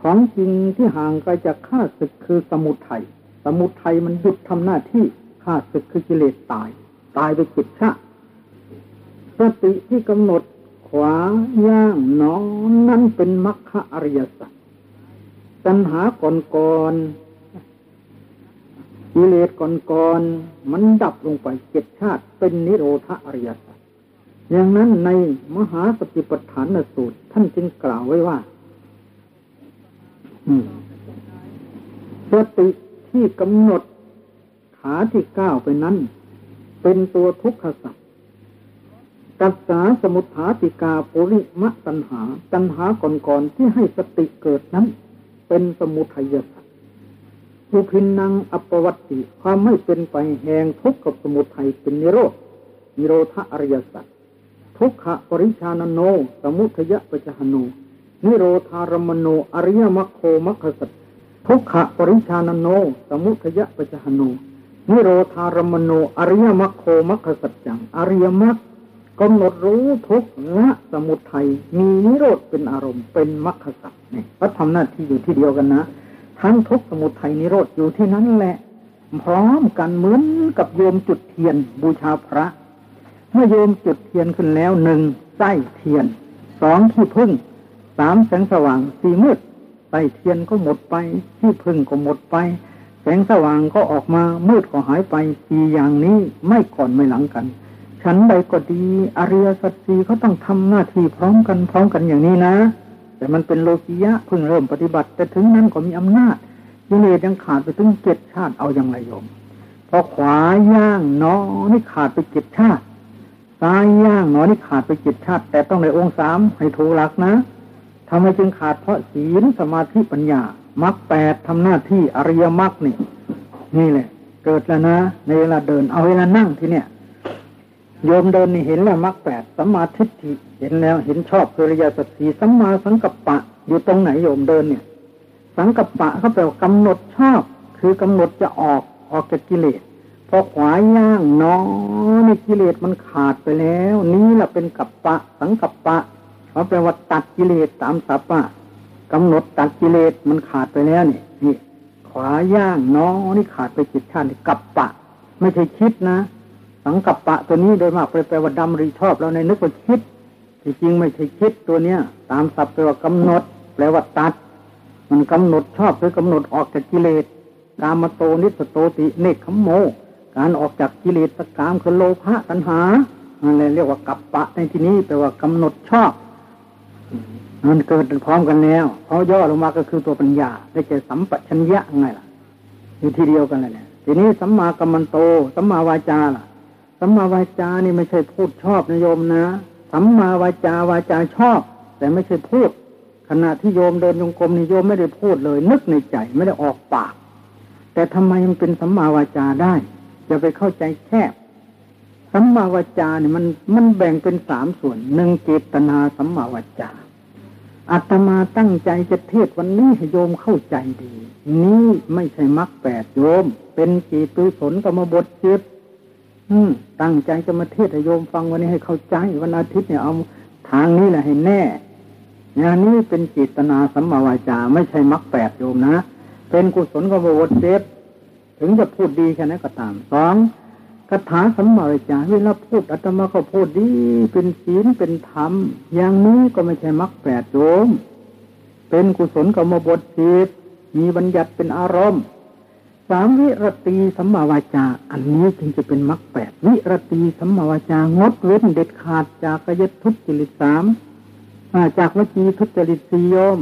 ของจริงที่ห่างไกลจากข้าศึกคือสมุทัยสมุทัยมันหยุดทำหน้าที่ข้าศึกคือกิเลสตาย ตายไปจิตชะสติที่กำหนดขวาย่างน้องนั่นเป็นมรรคอริยสัจตัณหาก่อนก่อนกิเลสก่อนก่อนมันดับลงไปเจ็ดชาติเป็นนิโรธอริยสัจ อย่างนั้นในมหาสติปัฏฐานสูตร ท่านจึงกล่าวไว้ว่าสติที่กำหนดขาที่ก้าวไปนั้น เป็นตัวทุกขสัตว์ตัสสาสมุทฐาติกาปุริมะตัณหา ตัณหาก่อนๆที่ให้สติเกิดนั้น เป็นสมุทัยสัตว์ภูพินนังอัปวัตติความไม่เป็นไปแห่งทุกข์กับสมุทัยเป็นนิโรธนิโรธอริยสัตว ทุกขปริชานโน สมุทยะปะจหโน นิโรธารมโน อริยมัคโคมัคคสัตทุกขปริชานโน สมุทยะปะจหโน นิโรธารมโน อริยมัคโคมัคคสัจจัง อริยมัคกำหนดรู้ทุกละสมุทัย มีนิโรธเป็นอารมณ์ เป็นมรรคสัจเนี่ยพระทำหน้าที่อยู่ที่เดียวกันนะ ทั้งทุกสมุทัยนิโรธอยู่ที่นั้นแหละ พร้อมกันเหมือนกับโยมจุดเทียนบูชาพระ เมื่อโยมจุดเทียนขึ้นแล้วหนึ่งไส้เทียนสองขี้พึ่งสามแสงสว่างสี่มืดไส้เทียนก็หมดไปขี้พึ่งก็หมดไป แสงสว่างก็ออกมามืดก็หายไปสี่อย่างนี้ไม่ก่อนไม่หลังกันฉันใดก็ดีอริยสัจสีเขาต้องทำหน้าที่พร้อมกันพร้อมกันอย่างนี้นะ แต่มันเป็นโลกิยะเพิ่งเริ่มปฏิบัติ แต่ถึงนั้นก็มีอำนาจยิเลยังขาดไปถึงเจ็ดชาติเอาอย่างไรโยมพอขวาย่างน้อนี่ขาดไปเจ็ดชาติ ซ้ายย่างหนอนี่ขาดไปจิตชาติ แต่ต้องในองค์สามให้ถูกหลักนะทำไมจึงขาดเพราะศีลสมาธิปัญญามรรคแปดทำหน้าที่อริยมรรคนี่นี่แหละ เกิดแล้วนะ ในเวลาเดินเอาเวลานั่งที่เนี่ยโยมเดินนี่เห็นแล้วมรรคแปดสัมมาทิฏฐิเห็นแล้วเห็นชอบคือริยสัจสีสัมมาสังกัปปะ อยู่ตรงไหนโยมเดินเนี่ย สังกัปปะเขาแปลว่ากำหนดชอบ คือกำหนดจะออกออกจากกิเลส อขวาย่างน้อในกิเลสมันขาดไปแล้ว นี่แหละเป็นกัปปะ สังกัปปะเขาแปลว่าตัดกิเลสตามสัพปะกำหนดตัดกิเลสมันขาดไปแล้วนี่นี่ขวาย่างน้อนี่ขาดไปจิตชาติกัปปะ ไม่ใช่คิดนะ สังกัปปะตัวนี้โดยมากแปลว่าดำริชอบแล้วในนึกว่าคิดที่จริงไม่ใช่คิดตัวเนี้ย ตามศัพท์แปลว่ากำหนด แปลว่าตัด มันกำหนดชอบหรือกำหนดออกจากกิเลสกามโตนิสสโตติเนกขัมโม การออกจากกิเลสกามคือโลภะตัณหานั่นเลยเรียกว่ากัปปะในที่นี้แปลว่ากำหนดชอบมันเกิดพร้อมกันแล้วเพอย่อลงมาก็คือตัวปัญญา ได้แก่สัมปชัญญะไงล่ะ อยู่ที่เดียวกันเลยเนี่ยทีนี้สัมมากัมมันโตสัมมาวาจาล่ะสัมมาวาจานี่ไม่ใช่พูดชอบนะโยมนะสัมมาวาจาวาจาชอบ แต่ไม่ใช่พูด ขณะที่โยมเดินยงกรมนี่โยมไม่ได้พูดเลย นึกในใจไม่ได้ออกปาก แต่ทำไมมันเป็นสัมมาวาจาได้ จะไปเข้าใจแคบสัมมาวจาเนี่ยมันมันแบ่งเป็นสามส่วนหนึ่งเจตนาสัมมาวจาอาตมาตั้งใจจะเทศวันนี้ให้โยมเข้าใจดี นี่ไม่ใช่มรรคแปดโยม เป็นจีตุสนกรรมบทเจ็บตั้งใจจะมาเทศให้โยมฟังวันนี้ให้เข้าใจวันอาทิตย์เนี่ยเอาทางนี้แหละให้แน่งานนี้เป็นจิตนาสัมมาวาจา ไม่ใช่มรรคแปดโยมนะ เป็นกุศลกรรมบทเจ็บ ถึงจะพูดดีแค่นั้นก็ตามสองคาถาสัมมาวิจารเวลาพูดอาตมาก็พูดดีเป็นศีลเป็นธรรม อย่างนี้ก็ไม่ใช่มรรคแปดโยมเป็นกุศลกรรมบทสิบมีบัญญัติเป็นอารมณ์สามวิรตีสัมมาวาจา อันนี้จึงจะเป็นมรรคแปดวิรตีสัมมาวาจา งดเว้นเด็ดขาดจากกยทุจริตสามจากวจีทุจริตสี่โยม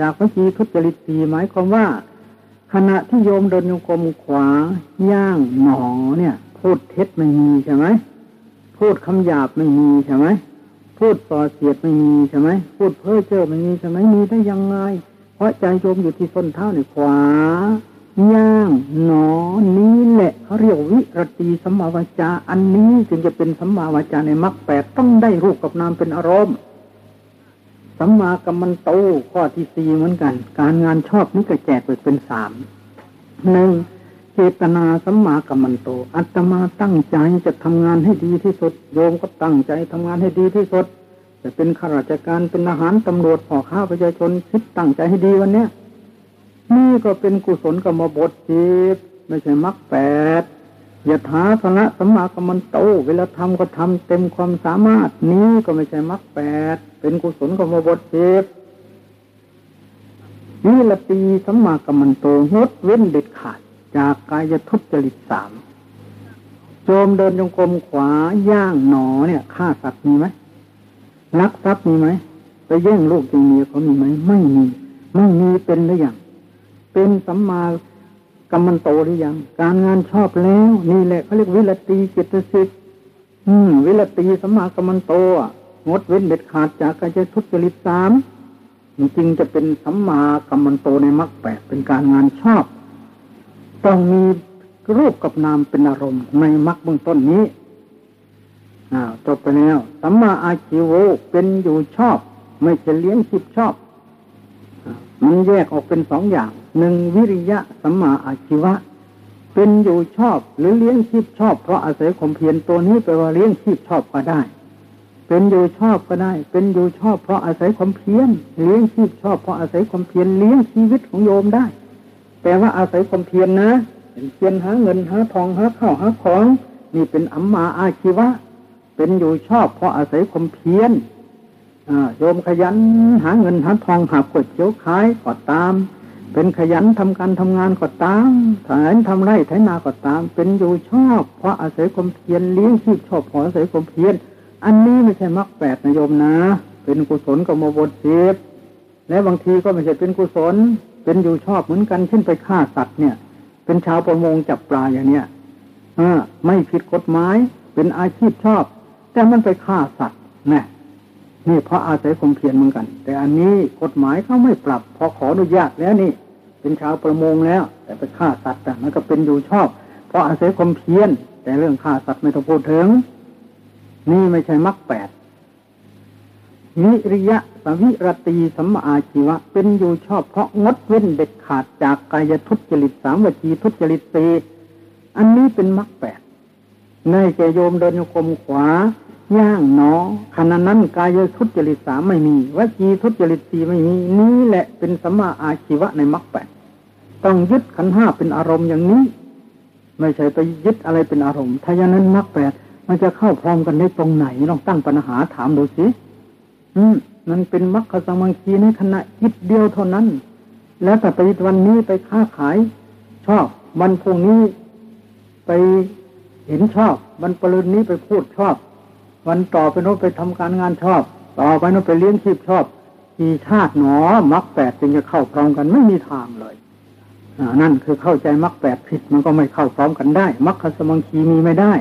จากวจีทุจริตสี่หมายความว่า ขณะที่โยมเดินโยกรมขวาย่างหนอเนี่ย พูดเท็จไม่มีใช่ไหมพูดคำหยาบไม่มีใช่ไหมพูดส่อเสียดไม่มีใช่ไหมพูดเพ้อเจ้อไม่มีใช่ไหมมีได้ยังไง เพราะใจโยมอยู่ที่ส้นเท้าในขวาย่างหนอนี้แหละเขาเรียกวิรตีสัมมาวจา อันนี้จึงจะเป็นสัมมาวจาในมรรคแปดต้องได้รูปกับนามเป็นอารมณ์ สัมมากัมมันโตข้อที่สี่เหมือนกัน การงานชอบนี่ก็แจกไปเป็นสามหนึ่งเจตนาสัมมากัมมันโต อัตมาตั้งใจจะทำงานให้ดีที่สุด โยมก็ตั้งใจทำงานให้ดีที่สุด จะเป็นข้าราชการเป็นอาหารตำรวจพ่อข้าประชาชนคิดตั้งใจให้ดีวันเนี้ยนี่ก็เป็นกุศลกรรมบทจิตไม่ใช่มรรคแปดยถาสนะสัมมากัมมันโต เวลาทำก็ทำเต็มความสามารถนี้ก็ไม่ใช่มรรคแปด เป็นกุศลกรรมบทสิบนี่ละปีสัมมากัมมันโตงดเว้นเด็ดขาด จากกายทุจริตสามโจมเดินจงกรมขวาย่างหนอเนี่ยฆ่าสัตว์มีไหมลักทรัพย์มีไหมไปแย่งลูกจงเมียเขามีไหมไม่มีไม่มีเป็นหรือยังเป็นสัมมากรรมันโตหรือยังการงานชอบแล้ว นี่แหละเขาเรียกวิรตีเจตสิกอืม วิรตีสัมมากรรมันโต งดเว้นเด็ดขาดจากการจะทุจริตสามจริงจะเป็นสัมมากรรมันโตในมรรคแปดเป็นการงานชอบ ต้องมีรูปกับนามเป็นอารมณ์ในมรรคเบื้องต้นนี้จบไปแล้วสัมมาอาชีโวเป็นอยู่ชอบ ไม่ใช่เลี้ยงชีพชอบมันแยกออกเป็นสองอย่างหนึ่งวิริยะสัมมาอาชีวะ เป็นอยู่ชอบ หรือเลี้ยงชีพชอบ เพราะอาศัยความเพียรตัวนี้แปลว่าเลี้ยงชีพชอบก็ได้ เป็นอยู่ชอบก็ได้ เป็นอยู่ชอบเพราะอาศัยความเพียรเลี้ยงชีพชอบเพราะอาศัยความเพียรเลี้ยงชีวิตของโยมได้แปลว่าอาศัยความเพียรนนะเป็นเพียรหาเงินหาทองหาข้าวหาของนี่เป็นอัมมาอาชีวะ เป็นอยู่ชอบเพราะอาศัยความเพียรโยมขยันหาเงินหาทองหาก๋วยเตี๋ยวขายก็ตาม เป็นขยันทำการทำงานก็ตามขยันทำไร่ไถนาก็ตาม เป็นอยู่ชอบ เพราะอาศัยความเพียรเลี้ยงชีพชอบเพราะอาศัยความเพียร อันนี้ไม่ใช่มรรคแปดนโยมนะ เป็นกุศลกับโมบทสิบและบางทีก็ไม่ใช่เป็นกุศล เป็นอยู่ชอบเหมือนกัน เช่นไปฆ่าสัตว์เนี่ย เป็นชาวประมงจับปลาอย่างเนี้ยไม่ผิดกฎหมาย เป็นอาชีพชอบ แต่มันไปฆ่าสัตว์นะนี่เพราะอาศัยความเพียรเหมือนกัน แต่อันนี้กฎหมายเขาไม่ปรับ พอขออนุญาตแล้วนี่ เป็นชาวประมงแล้ว แต่ไปฆ่าสัตว์แต่มันก็เป็นอยู่ชอบ เพราะอาศัยความเพียรแต่เรื่องฆ่าสัตว์ไม่ต้องพูดถึง นี่ไม่ใช่มรรคแปดนิริยะสวิรตีสัมมาอาชีวะ เป็นอยู่ชอบเพราะงดเว้นเด็ดขาดจากกายทุจริตสามวจีทุจริตสีอันนี้เป็นมรรคแปดในแกโยมเดินโยกมขวา ย่างหนอขณะนั้นกายทุจริตสามไม่มีวจีทุจริตสีไม่มีนี่แหละเป็นสัมมาอาชีวะในมรรคแปดต้องยึดขันห้าเป็นอารมณ์อย่างนี้ ไม่ใช่ไปยึดอะไรเป็นอารมณ์ถ้าอย่างนั้นมรรคแปด มันจะเข้าพร้อมกันได้ตรงไหนลองตั้งปัญหาถามดูสิอืมมันเป็นมรรคสมังคีในขณะจิตเดียวเท่านั้น แล้วแต่ไปวันนี้ไปค้าขาย ชอบวันพรุ่งนี้ไปเห็นชอบวันปรืนนี้ไปพูดชอบ วันต่อไปโน้นไปทำการงานชอบ ต่อไปโน้นไปเลี้ยงชีพชอบกี่ชาติหนอมรรคแปดจึงจะเข้าพร้อมกันไม่มีทางเลยนั่นคือเข้าใจมรรคแปดผิดมันก็ไม่เข้าพร้อมกันได้มรรคสมังคีมีไม่ได้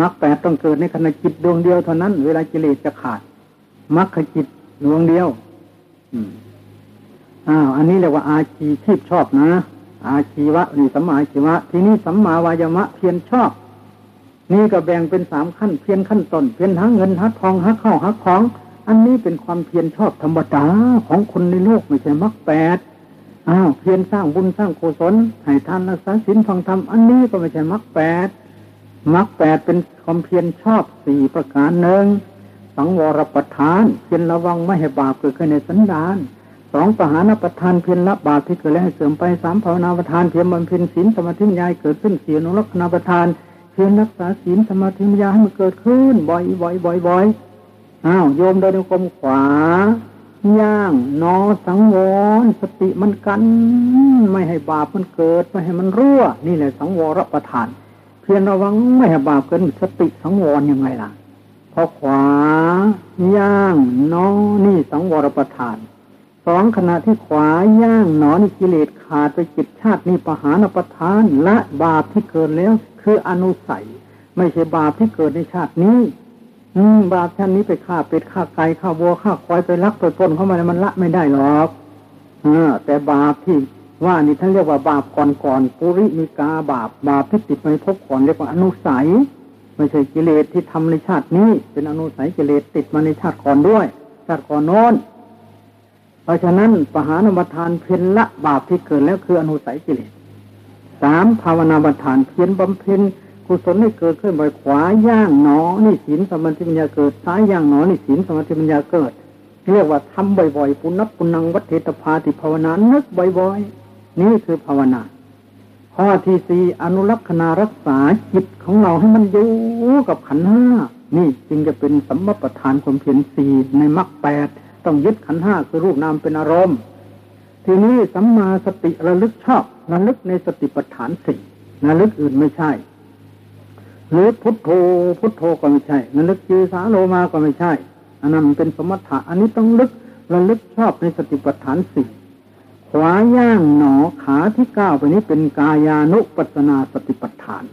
มรรคแปดต้องเกิดในขณะจิตดวงเดียวเท่านั้น เวลากิเลสจะขาดมรรคจิตดวงเดียวอ้าวอันนี้เรียกว่าอาชีชีพชอบนะ อาชีวะนี่สัมมาอาชีวะ ทีนี้สัมมาวายมะเพียรชอบ นี่ก็แบ่งเป็นสามขั้นเพียรขั้นต้นเพียรทั้งเงินหักทองหักข้าวหักของ อันนี้เป็นความเพียรชอบธรรมดาของคนในโลกไม่ใช่มรรคแปดอ้าวเพียรสร้างบุญสร้างกุศลให้ทานรักษาศีลฟังธรรมอันนี้ก็ไม่ใช่มรรคแปด มรรคแปดเป็นความเพียรชอบสี่ประการหนึ่งสังวรประทาน เพียรระวังไม่ให้บาปเกิดขึ้นในสันดานสองปหานประทานเพียรละบาปที่เกิดแล้วให้เสื่อมไปสามภาวนาประทานเพียรบำเพ็ญศีลสมาธิญาเกิดขึ้นเสียนุรักษณประทาน เพียรรักษาศีลสมาธิปัญญาให้มันเกิดขึ้น บ่อยบ่อยบ่อยบ่อยอ้าวโยมเดินกลมขวาย่างนอสังวรสติมันกัน ไม่ให้บาปมันเกิด ไม่ให้มันรั่ว นี่แหละสังวรประทาน เพียรระวังไม่ให้บาปเกิดสติสังวรยังไงล่ะพอขวา ย่างนอนี่สังวรประทานสองขณะที่ขวาย่างหนอนี่กิเลสขาดไปจิตชาตินี่ปหานประทานละบาปที่เกิดแล้ว คืออนุสัย ไม่ใช่บาปที่เกิดในชาตินี้ อืม บาปชาตินี้ไปฆ่าเป็ดฆ่าไก่ฆ่าวัวฆ่าควายไปลักไปปล้นเข้ามามันละไม่ได้หรอกอแต่บาปที่ ว่านี่ท่านเรียกว่าบาปก่อนก่อนปุริมิกาบาปบาปที่ติดในภพก่อนเรียกว่าอนุสัย ไม่ใช่กิเลสที่ทำในชาตินี้ เป็นอนุสัยกิเลสติดมาในชาติก่อนด้วย ชาติก่อนโน้นเพราะฉะนั้นปหานบัทานเพนละบาปที่เกิดแล้วคืออนุสัยกิเลสสามภาวนาบัฏฐานเพียรบำเพ็ญกุศลให้เกิดขึ้นบ่อยขวาย่างหนอนี่ศีลสมาธิปัญญาเกิดซ้ายย่างหนอนี่ศีลสมาธิปัญญาเกิดเรียกว่าทำบ่อยๆปุณณปุณังวัฏเทตภาติภาวนานึกบ่อยๆ นี่คือภาวนา ข้อที่สี่อนุรักษณารักษาจิตของเราให้มันอยู่กับขันห้านี่จึงจะเป็นสัมมประธานความเพียรสี่ในมรรคแปดต้องยึดขันห้าคือรูปนามเป็นอารมณ์ ทีนี้สัมมาสติระลึกชอบระลึกในสติปัฏฐานสี่ระลึกอื่นไม่ใช่หรือพุทโธพุทโธก็ไม่ใช่ระลึกจีสาโลมาก็ไม่ใช่อันนั้นเป็นสมถะอันนี้ต้องลึกระลึกชอบในสติปัฏฐานสี่ ขวาย่างหนอขาที่ก้าวไปนี้เป็นกายานุปัสนาสติปัฏฐาน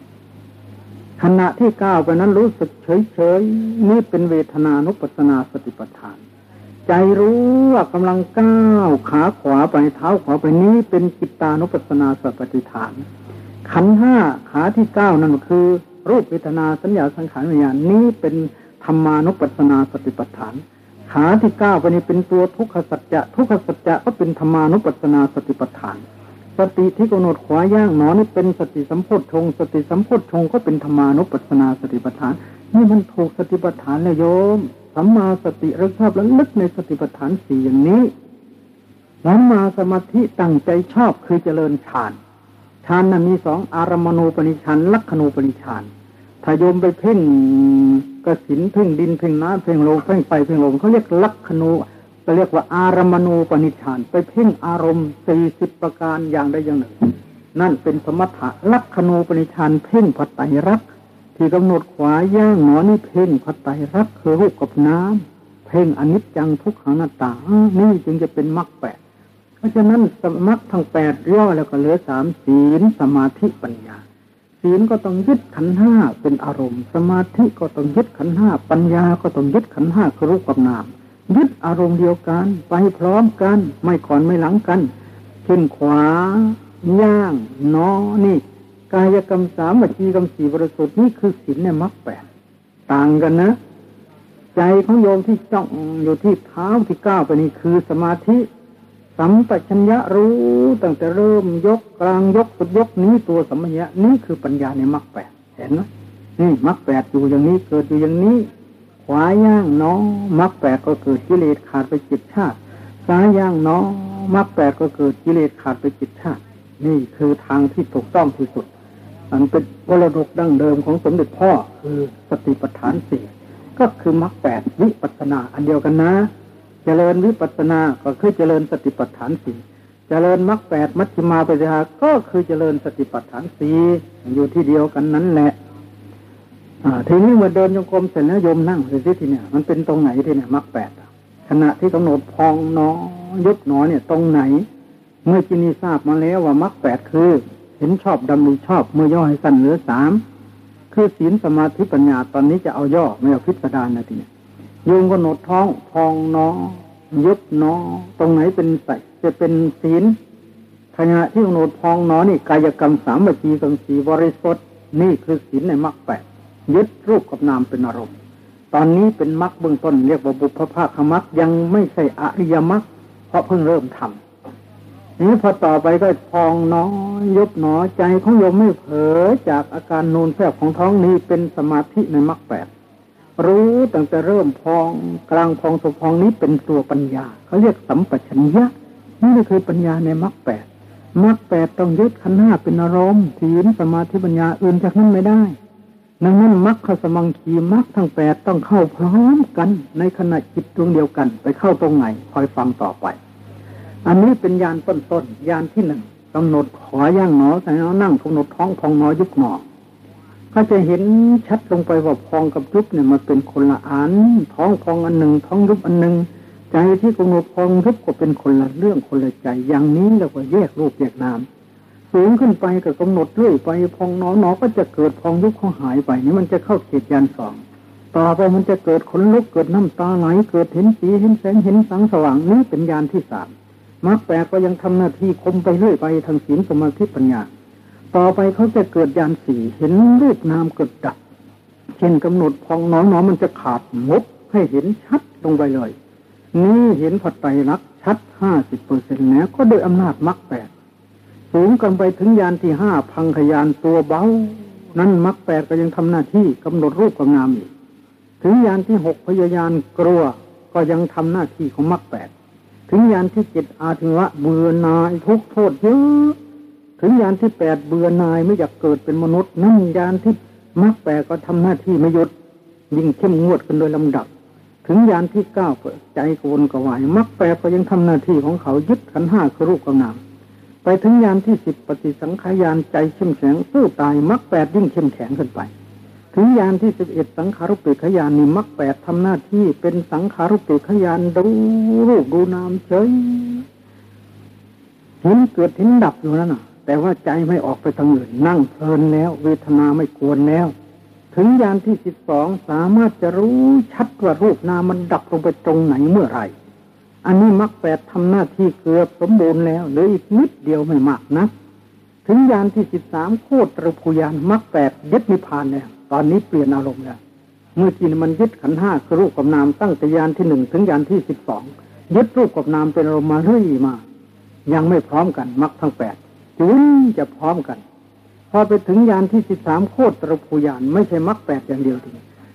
ขณะที่ก้าวไปนั้นรู้สึกเฉยเฉยนี่เป็นเวทนานุปัสนาสติปัฏฐาน ใจรู้ว่ากำลังก้าวขาขวาไปเท้าขวาไปนี้เป็นจิตานุปัสนาสติปัฏฐาน ขันห้าขาที่ก้าวนั่นคือ รูปเวทนาสัญญาสังขารวิญญาณนี้เป็นธรรมานุปัสนาสติปัฏฐาน ขาที่เก้าไปนี้เป็นตัวทุกขสัจจะทุกขสัจจะก็เป็นธรรมานุปัสนาสติปัฏฐาน สติที่กำหนดขวาย่างหนอนี่เป็นสติสัมโพธชง สติสัมโพธชงก็เป็นธรรมานุปัสนาสติปัฏฐานนี่มันถูกสติปัฏฐานเลยโยมสัมมาสติระชอบและลึกในสติปัฏฐานสี่อย่างนี้สัมมาสมาธิตั้งใจชอบคือเจริญฌานฌานนั้นมีสองอารมณูปนิชานลักขณูปนิชาน ถ้าโยมไปเพ่งกระสินเพ่งดินเพ่งน้ำเพ่งลมเพ่งไฟเพ่งลมเขาเรียกลักขณูจะเรียกว่าอารมณูปนิชาน ไปเพ่งอารมณ์สี่สิบประการอย่างใดอย่างหนึ่ง นั่นเป็นสมถะลักขณูปนิชานเพ่งพัตไตรัก ที่กำหนดขวาย่างหนอนี่เพ่งพัตไตรักคือรูปกับน้ำเพ่งอนิจจังทุกขังนาตา นี่จึงจะเป็นมรรคแปดเพราะฉะนั้นสมัคทั้งแปดย่อแล้วก็เหลือสามศีลสมาธิปัญญา ศีลก็ต้องยึดขันห้าเป็นอารมณ์ สมาธิก็ต้องยึดขันห้าปัญญาก็ต้องยึดขันห้าคือรูปกับนามยึดอารมณ์เดียวกันไปพร้อมกัน ไม่ก่อนไม่หลังกันเช่นขวา ย่างนอนี่ กายกรรมสามวจีกรรมสี่บริสุทธิ์นี่คือศีลในมรรคแปดต่างกันนะ ใจของโยมที่จ้องอยู่ที่เท้าที่ก้าวไปนี่คือสมาธิ สัมปชัญญะรู้ตั้งแต่เริ่มยกกลางยกสุดยกนี้ตัวสัมปชัญญะนี่คือปัญญาในมรรคแปดเห็นไหมนี่มรรคแปดอยู่อย่างนี้เกิดอยู่อย่างนี้ ขวาย่างน้องมรรคแปดก็เกิดกิเลสขาดไปจิตชาติซ้ายย่างน้องมรรคแปดก็เกิดกิเลสขาดไปจิตชาติ นี่คือทางที่ถูกต้องที่สุดอันเป็นวรดกดั้งเดิมของสมเด็จพ่อคือสติปัฏฐานสี่ก็คือมรรคแปดวิปัสนาอันเดียวกันนะ เจริญวิปัสนาก็คือเจริญสติปัฏฐานสี่เจริญมรรคแปดมัชฌิมาปัญญาก็คือเจริญสติปัฏฐานสี่อยู่ที่เดียวกันนั้นแหละทีนี้เมื่อเดินโยกมเสร็จแล้วโยมนั่งเลยสิทีเนี่ย มันเป็นตรงไหนทีเนี่ยมรรคแปดขณะที่กำหนดพองนอยุบหนอเนี่ย ตรงไหน เมื่อจินีทราบมาแล้วว่ามรรคแปดคือ เห็นชอบดำริชอบ เมื่อย่อให้สั้นเหลือสามคือศีลสมาธิปัญญาตอนนี้จะเอาย่อไม่เอาพิสดารนะทีเนี่ย ยุงก็หนดท้องพองนอยุบนอตรงไหนเป็นใสจะเป็นศีลขณะที่หนดพองนอนี่กายกรรมสามบัจีกรรมสีบริสุทธิ์นี่คือศีลในมรรคแปดยึดรูปกับนามเป็นอารมณ์ ตอนนี้เป็นมรรคเบื้องต้นเรียกว่าบุพภาคมรรคยังไม่ใช่อริยมรรคเพราะเพิ่งเริ่มทำนี้พอต่อไปก็พองน้อยยบหนอใจของโยมไม่เผลอจากอาการนูนแฝบของท้องนี้เป็นสมาธิในมรรคแปด รู้ตั้งแต่เริ่มพองกลางพองสุพองนี้เป็นตัวปัญญาเขาเรียกสัมปชัญญะนี่ก็คือปัญญาในมรรคแปดมรรคแปดต้องยึดขันห้าเป็นอารมณ์ศีลสมาธิปัญญาอื่นจากนั้นไม่ได้ดังนั้นมรรคสมังคีมรรคทั้งแปดต้องเข้าพร้อมกัน ในขณะจิตดวงเดียวกัน ไปเข้าตรงไหนคอยฟังต่อไป อันนี้เป็นยานต้นๆยานที่หนึ่งกำหนดขอย่างหนอใส่เอานั่งกำหนดท้องพองนอยุบหนอ ก็จะเห็นชัดลงไปว่าพองกับยุบเนี่ยมันเป็นคนละอัน ท้องพองอันหนึ่งท้องยุบอันหนึ่งใจที่กำหนดพองยุบก็เป็นคนละเรื่องคนละใจ อย่างนี้เราก็แยกรูปแยกนามสูงขึ้นไปกับกำหนดเรื่อยไป พองหนอหนอก็จะเกิดพองยุบเขาหายไปนี่มันจะเข้าเขตยานสองต่อไปมันจะเกิดขนลุกเกิดน้ำตาไหลเกิดเห็นสีเห็นแสงเห็นสังสว่างนี่เป็นยานที่สามมรรคแปดก็ยังทำหน้าที่คมไปเรื่อยไปทางศีลสมาธิปัญญา ต่อไปเขาจะเกิดยานสี่เห็นรูปนามเกิดดับ เช่นกำหนดพองน้องน้องมันจะขาดมุบให้เห็นชัดลงไปเลย นี่เห็นผัดไตรักชัดห้าสิบเปอร์เซ็นต์แล้วก็โดยอำนาจมรรคแปดสูงกันไปถึงยานที่ห้าพังขยานตัวเบา นั้นมรรคแปดก็ยังทำหน้าที่กำหนดรูปกับนามอีกถึงยานที่หกพยายานกลัวก็ยังทำหน้าที่ของมรรคแปดถึงยานที่เจ็ดอาถึงละเบื่อนายทุกโทษเยอะ ถึงยานที่แปดเบื่อนายไม่อยากเกิดเป็นมนุษย์นั่นยานที่มรรคแปดก็ทำหน้าที่ไม่หยุดยิ่งเข้มงวดกันโดยลำดับ ถึงยานที่เก้าใจโกนกวายมรรคแปดก็ยังทำหน้าที่ของเขายึดขันห้าคือรูปกับนามไปถึงยานที่สิบปฏิสังขายานใจเข้มแข็งสู้ตายมรรคแปดยิ่งเข้มแข็งขึ้นไป ถึงยานที่สิบเอ็ดสังขารุปเปขยานนี่มักแปดทำหน้าที่เป็นสังขารุปเปขยานดูรูปดูนามเฉยเห็นเกิดเห็นดับอยู่นั่นน่ะ แต่ว่าใจไม่ออกไปทางอื่นนั่งเพลินแล้ว เวทนาไม่กวนแล้ว ถึงยานที่สิบสองสามารถจะรู้ชัดว่ารูปนามันดับลงไปตรงไหนเมื่อไหร่ อันนี้มักแปดทำหน้าที่เกือบสมบูรณ์แล้วเหลืออีกนิดเดียวไม่มากนะถึงยานที่สิบสามโคตรภูยานมักแปดยึดนิพพานแล้วตอนนี้เปลี่ยนอารมณ์แล้วเมื่อกี้มันยึดขันห้าคือรูปกับนามตั้งแต่ยานที่หนึ่งถึงยานที่สิบสองยึดรูปกับนามเป็นอารมณ์มาเรื่อยมา ยังไม่พร้อมกันมักทั้งแปด จุนจะพร้อมกัน พอไปถึงยานที่สิบสามโคตรตรภูยานไม่ใช่มักแปดอย่างเดียวที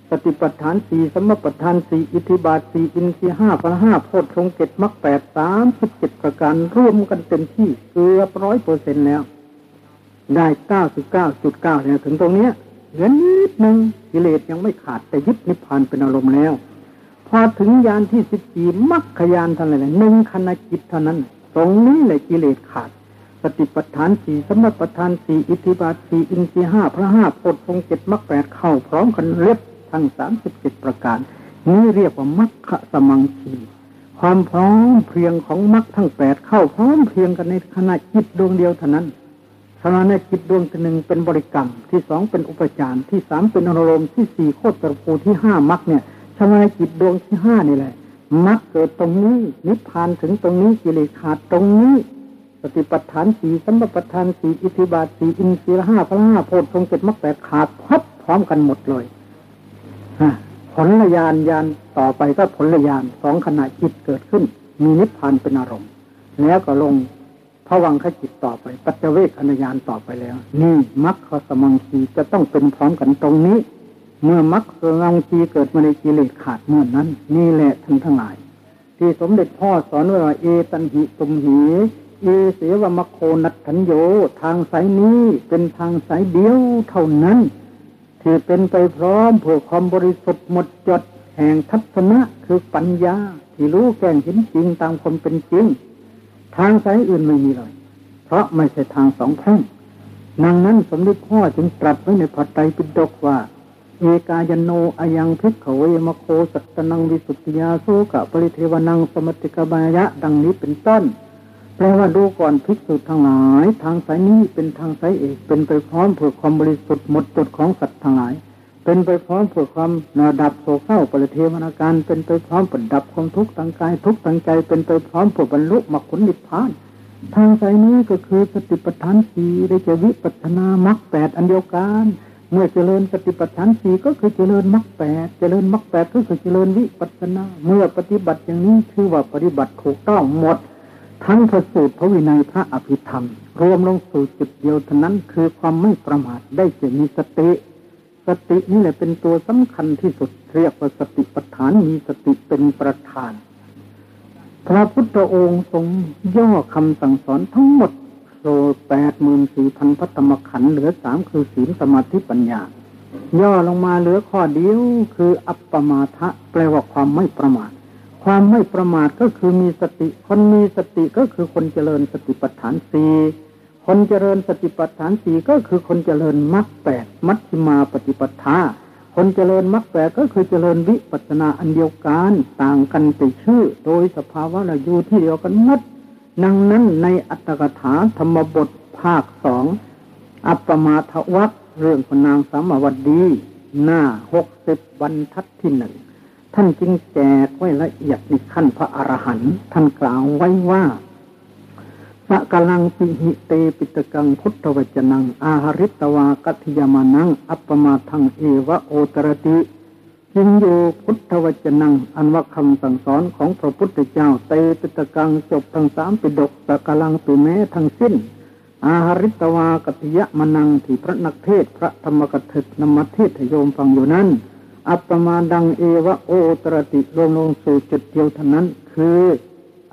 สติปัฏฐานสี่สมปัฏฐานสี่อิทธิบาทสี่อินทรีห้าพละห้าโพชฌงเจ็ดมักแปดสามสิบเจ็ดประการรวมกันเต็มที่เกือบร้อยเปอร์เซ็นแล้ว ได้เก้าสิบเก้าจุดเก้าเนี่ยถึงตรงเนี้ยเหลือนิดหนึ่งกิเลสยังไม่ขาดแต่ยึดนิพพานเป็นอารมณ์แล้ว พอถึงยานที่สิบสี่มักขยานเท่านั้นหนึ่งขณะจิตเท่านั้น ตรงนี้แหละกิเลสขาด สติปัฏฐานสี่สมปัฏฐานสี่อิทธิบาทสี่อินทรีห้าพระห้าโพชฌงเจ็ดมักแปดเข้าพร้อมกันเรียบทั้งสามสิบเจ็ดประการ นี้เรียกว่ามัคคสมังคีความพร้อมเพียงของมัคทั้งแปดเข้าพร้อมเพียงกันในขณะจิตดวงเดียวเท่านั้นขณะในจิตดวงที่หนึ่งเป็นบริกรรม ที่สองเป็นอุปจารที่สามเป็นอารมณ์ที่สี่โคตรภูที่ห้ามัคเนี่ยขณะในจิตดวงที่ห้านี่แหละมัคเกิดตรงนี้นิพพานถึงตรงนี้กิเลสขาดตรงนี้ ติปัฏฐานสี่สัมปปัฏฐานสี่อิทธิบาทสี่อินทรีย์ห้าพระห้าโพธิทรงเจ็ดมัคแปดขาดพับพร้อมกันหมดเลยผลละยานยานต่อไปก็ผลละยานสองขณะจิตเกิดขึ้น มีนิพพานเป็นอารมณ์ แล้วก็ลงพวังขจิตต่อไป ปัจเจเวกขณยานต่อไปแล้ว นี่มรรคสมังคีจะต้องเป็นพร้อมกันตรงนี้ เมื่อมรรคสมังคีเกิดมาในกิเลสขาดเมื่อนั้น นี่แหละท่านทั้งหลาย ที่สมเด็จพ่อสอนว่าเอตันหิตุมหี เอเสวมโคนัตถัญโยทางสายนี้เป็นทางสายเดียวเท่านั้นที่เป็นไปพร้อมเพื่อความบริสุทธิ์หมดจดแห่งทัศนะคือปัญญา ที่รู้แก่งเห็นจริงตามความเป็นจริง ทางสายอื่นไม่มีเลย เพราะไม่ใช่ทางสองแพร่งนังนั้นสมเด็จพ่อจึงตรัสไว้ในพระไตรปิฎกว่า เอกายโนอายังพิกขเวมโคสัตนังวิสุทธิยาโสกะปริเทวนังสมติกบายะ ดังนี้เป็นต้น แปลว่าดูก่อนภิกษุทั้งหลาย ทางสายนี้เป็นทางสายเอกเป็นไปพร้อมเพื่อความบริสุทธิ์หมดจดของสัตว์ทั้งหลาย เป็นไปพร้อมเพื่อความนาดับโศกเศร้าปริเทวนาการ เป็นไปพร้อมปดับความทุกข์ทางกายทุกข์ทางใจ เป็นไปพร้อมเพื่อบรรลุมรรคผลนิพพาน ทางสายนี้ก็คือสติปัฏฐานสี่ได้จะวิปัสนามรรคแปดอันเดียวกันเมื่อเจริญสติปัฏฐานสี่ก็คือเจริญมรรคแปดเจริญมรรคแปดก็คือเจริญวิปัสนา เมื่อปฏิบัติอย่างนี้คือว่าปฏิบัติถูกต้องหมด ทั้งพระสูตรพระวินัยพระอภิธรรม รวมลงสู่จุดเดียวเท่านั้นคือความไม่ประมาทได้จะมีสติสตินี่แหละเป็นตัวสำคัญที่สุดเรียกว่าสติปัฏฐานมีสติเป็นประธาน พระพุทธองค์ทรงย่อคำสั่งสอนทั้งหมดโลแปดหมื่นสี่พันพัตมขันเหลือสามคือศีลสมาธิปัญญา ย่อลงมาเหลือข้อเดียวคืออัปปมาทะแปลว่าความไม่ประมาท ความไม่ประมาทก็คือมีสติ คนมีสติก็คือคนเจริญสติปัฏฐานสี่คนเจริญสติปัฏฐานสี่ก็คือคนเจริญมรรคแปดมัชฌิมาปฏิปทาคนเจริญมรรคแปดก็คือเจริญวิปัสนาอันเดียวกันต่างกันไปชื่อ โดยสภาวะเราอยู่ที่เดียวกันนัดดังนั้นในอัตถกถาธรรมบทภาคสองอัปปมาทวัคเรื่องพนางสามวัดดี หน้าหกสิบบรรทัดที่หนึ่ง ท่านจึงแจกไว้ละเอียดในขั้นพระอรหันต์ท่านกล่าวไว้ว่าสกลังปิหิเตปิตกังพุทธวจนัง อาหาริตวากัตยมานัง อัปปมาทังเอวะโอตรติจิงโยพุทธวจนัง อันว่าคำสั่งสอนของพระพุทธเจ้าเตปิตกังจบทั้งสามปิดกสกลังปิแม้ทั้งสิ้น อาหาริตวากัตยมานังที่พระนักเทศพระธรรมกถึกนมเทศโยมฟังอยู่นั้น อัปมาดังเอวะโอตรติรวมลงสู่จุดเดียวเท่านั้นคือ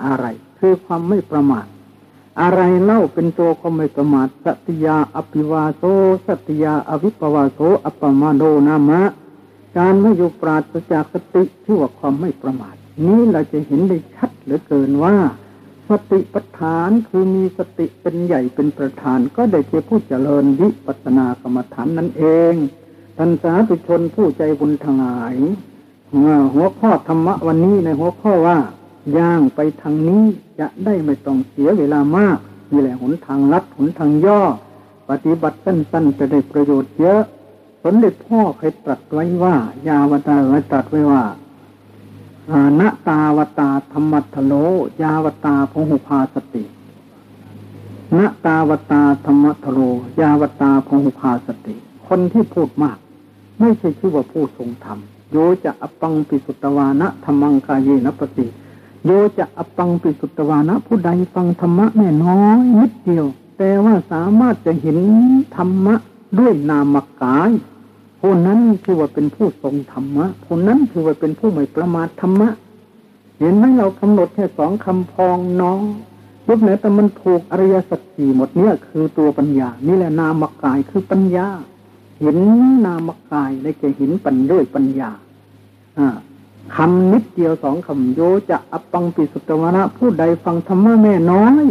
อะไร คือความไม่ประมาท อะไรเล่าเป็นตัวความไม่ประมาทสติยาอภิวาโสสติยาอวิปวาโสอัปมาโดนามะ การไม่อยู่ปราศจากสติชื่อว่าความไม่ประมาท นี้เราจะเห็นได้ชัดเหลือเกินว่าสติปัฏฐานคือมีสติเป็นใหญ่เป็นประธาน ก็ได้เจผู้เจริญวิปัสสนากรรมฐานนั่นเอง ท่านสาธุชนผู้ใจบุญทั้งหลายหัวข้อธรรมะวันนี้ในหัวข้อว่า ย่างไปทางนี้จะได้ไม่ต้องเสียเวลามากนี่แหละหนทางลัดหนทางย่อ ปฏิบัติสั้นๆจะได้ประโยชน์เยอะสมเด็จพ่อเคยตรัสไว้ว่า ยาวตาเคยตรัสไว้ว่าณตาวตาธรรมัทโล ยาวตาพหุภาสติณตาวตาธรรมัทโล ยาวตาพหุภาสติ คนที่พูดมาก ไม่ใช่ชื่อว่าผู้ทรงธรรมโยจะอปังปิสุตวานะธรรมังกายนปติโยจะอปังปิสุตวานะผู้ใดฟังธรรมะแน่น้อยนิดเดียว แต่ว่าสามารถจะเห็นธรรมะด้วยนามกายผู้นั้นคือว่าเป็นผู้ทรงธรรมะผู้นั้นคือว่าเป็นผู้ไม่ประมาทธรรมะ เห็นไหมเรากำหนดแค่สองคำพองน้องยุบไหนแต่มันถูกอริยสัจสี่หมดเนี่ยคือตัวปัญญา นี่แหละนามกายคือปัญญา เห็นนามกายได้จะเห็นปัญด้วยปัญญาอ่าคำนิดเดียวสองคำโยจะอปังปิสุตวนะผู้ใดฟังธรรมะแม่น้อย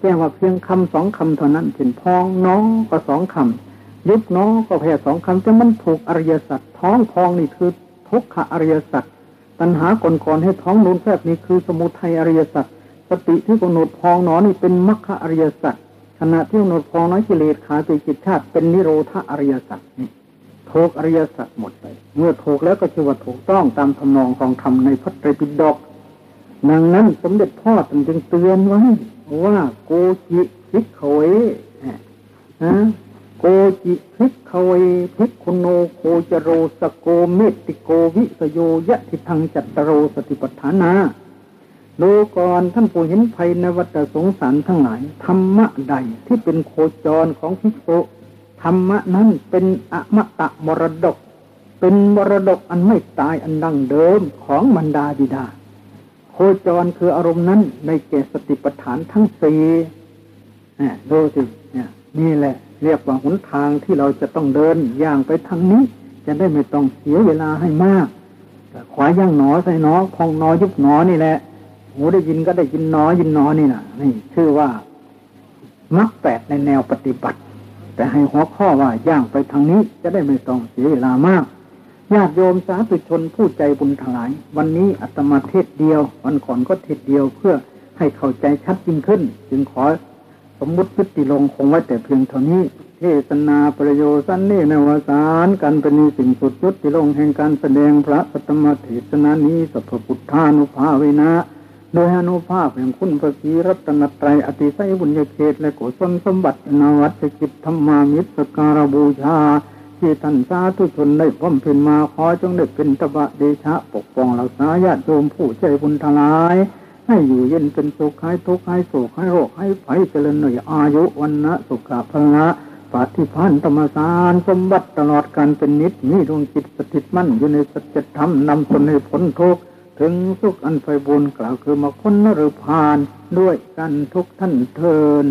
แจ้งว่าเพียงคำสองคำเท่านั้นเห็นพองน้องก็สองคำยุบน้องก็แค่สองคำจะมันถูกอริยสัจท้องพองนี่คือทุกขอริยสัจตัณหาก่อนๆให้ท้องนูนแฟบนี่คือสมุทัยอริยสัจสติที่กำหนดพองหนอนี่เป็นมรรคอริยสัจ ขณะที่กำหนดพองหนอกิเลสขาไปจิตชาติเป็นนิโรธาอริยสัจนี่ถูกอริยสัจหมดไป เมื่อถูกแล้วก็ชื่อว่าถูกต้องตามทำนองของธรรมในพระไตรปิฎกดังนั้นสมเด็จพ่อจึงเตือนไว้ว่าโกจ ภิกขเวนะโกจ ภิกขเว ภิกขุโนโคจโรสโกเปตติโกวิสโย ยทิทังจัตตาโรสติปัฏฐานา ดูก่อนท่านผู้เห็นภัยในวัฏสงสารทั้งหลาย ธรรมะใดที่เป็นโคจรของพิโกธรรมะนั้นเป็นอมตะมรดก เป็นมรดกอันไม่ตายอันดังเดิมของบรรดาบิดา โคจรคืออารมณ์นั้นในเกสติปัฏฐานทั้งสี่ดูสินี่นี่แหละ เรียกว่าหนทางที่เราจะต้องเดินย่างไปทางนี้ จะได้ไม่ต้องเสียเวลาให้มากขวาย่างหนอใส่หนอพองหนอยุบหนอนี่แหละ หูได้ยินก็ได้ยินหนอยยินหนอยนี่นะนี่ ชื่อว่ามักแปดในแนวปฏิบัติ แต่ให้หัวข้อว่าย่างไปทางนี้จะได้ไม่ต้องเสียเวลามากญาติโยมสาธุชนผู้ใจบุญทั้งหลาย วันนี้อัตมาเทศเดียว วันก่อนก็เทศเดียวเพื่อให้เข้าใจชัดยิ่งขึ้น จึงขอสมมุติพฤติลงคงไว้แต่เพียงเท่านี้ เทศนาประโยชน์สั้นนี่ในวสารกันเป็นสิ่งสุดยุติลงแห่งการแสดงพระปฐมเทศนานี้สัพพุทธานุภาเวนะ โดยอนุภาพแห่งคุณพระศีรัตนตรัยอติไสบุญญาเขตและกุศลสมบัตินาวัตจิตธรรมามิตรสการบูชา ที่ท่านสาธุชนได้พ้อมเพ็ญมาขอจงได้เป็นตบะเดชะปกป้องรักษาญาติโยมผู้ใจบุญทลาย ให้อยู่เย็นเป็นสุขให้ทุกข์ให้โศกให้โรคให้ไฟเจริญหน่อยอายุวันนะสุขภาละปฏิพันธ์ธรรมสารสมบัติตลอดการเป็นนิดมีดวงจิตสถิตมั่นอยู่ในสัจธรรมนำตนให้พ้นทุกข์ ถึงสุขอันไฟบุญกล่าวคือมาค้นรพานด้วยกันทุกท่านเทิน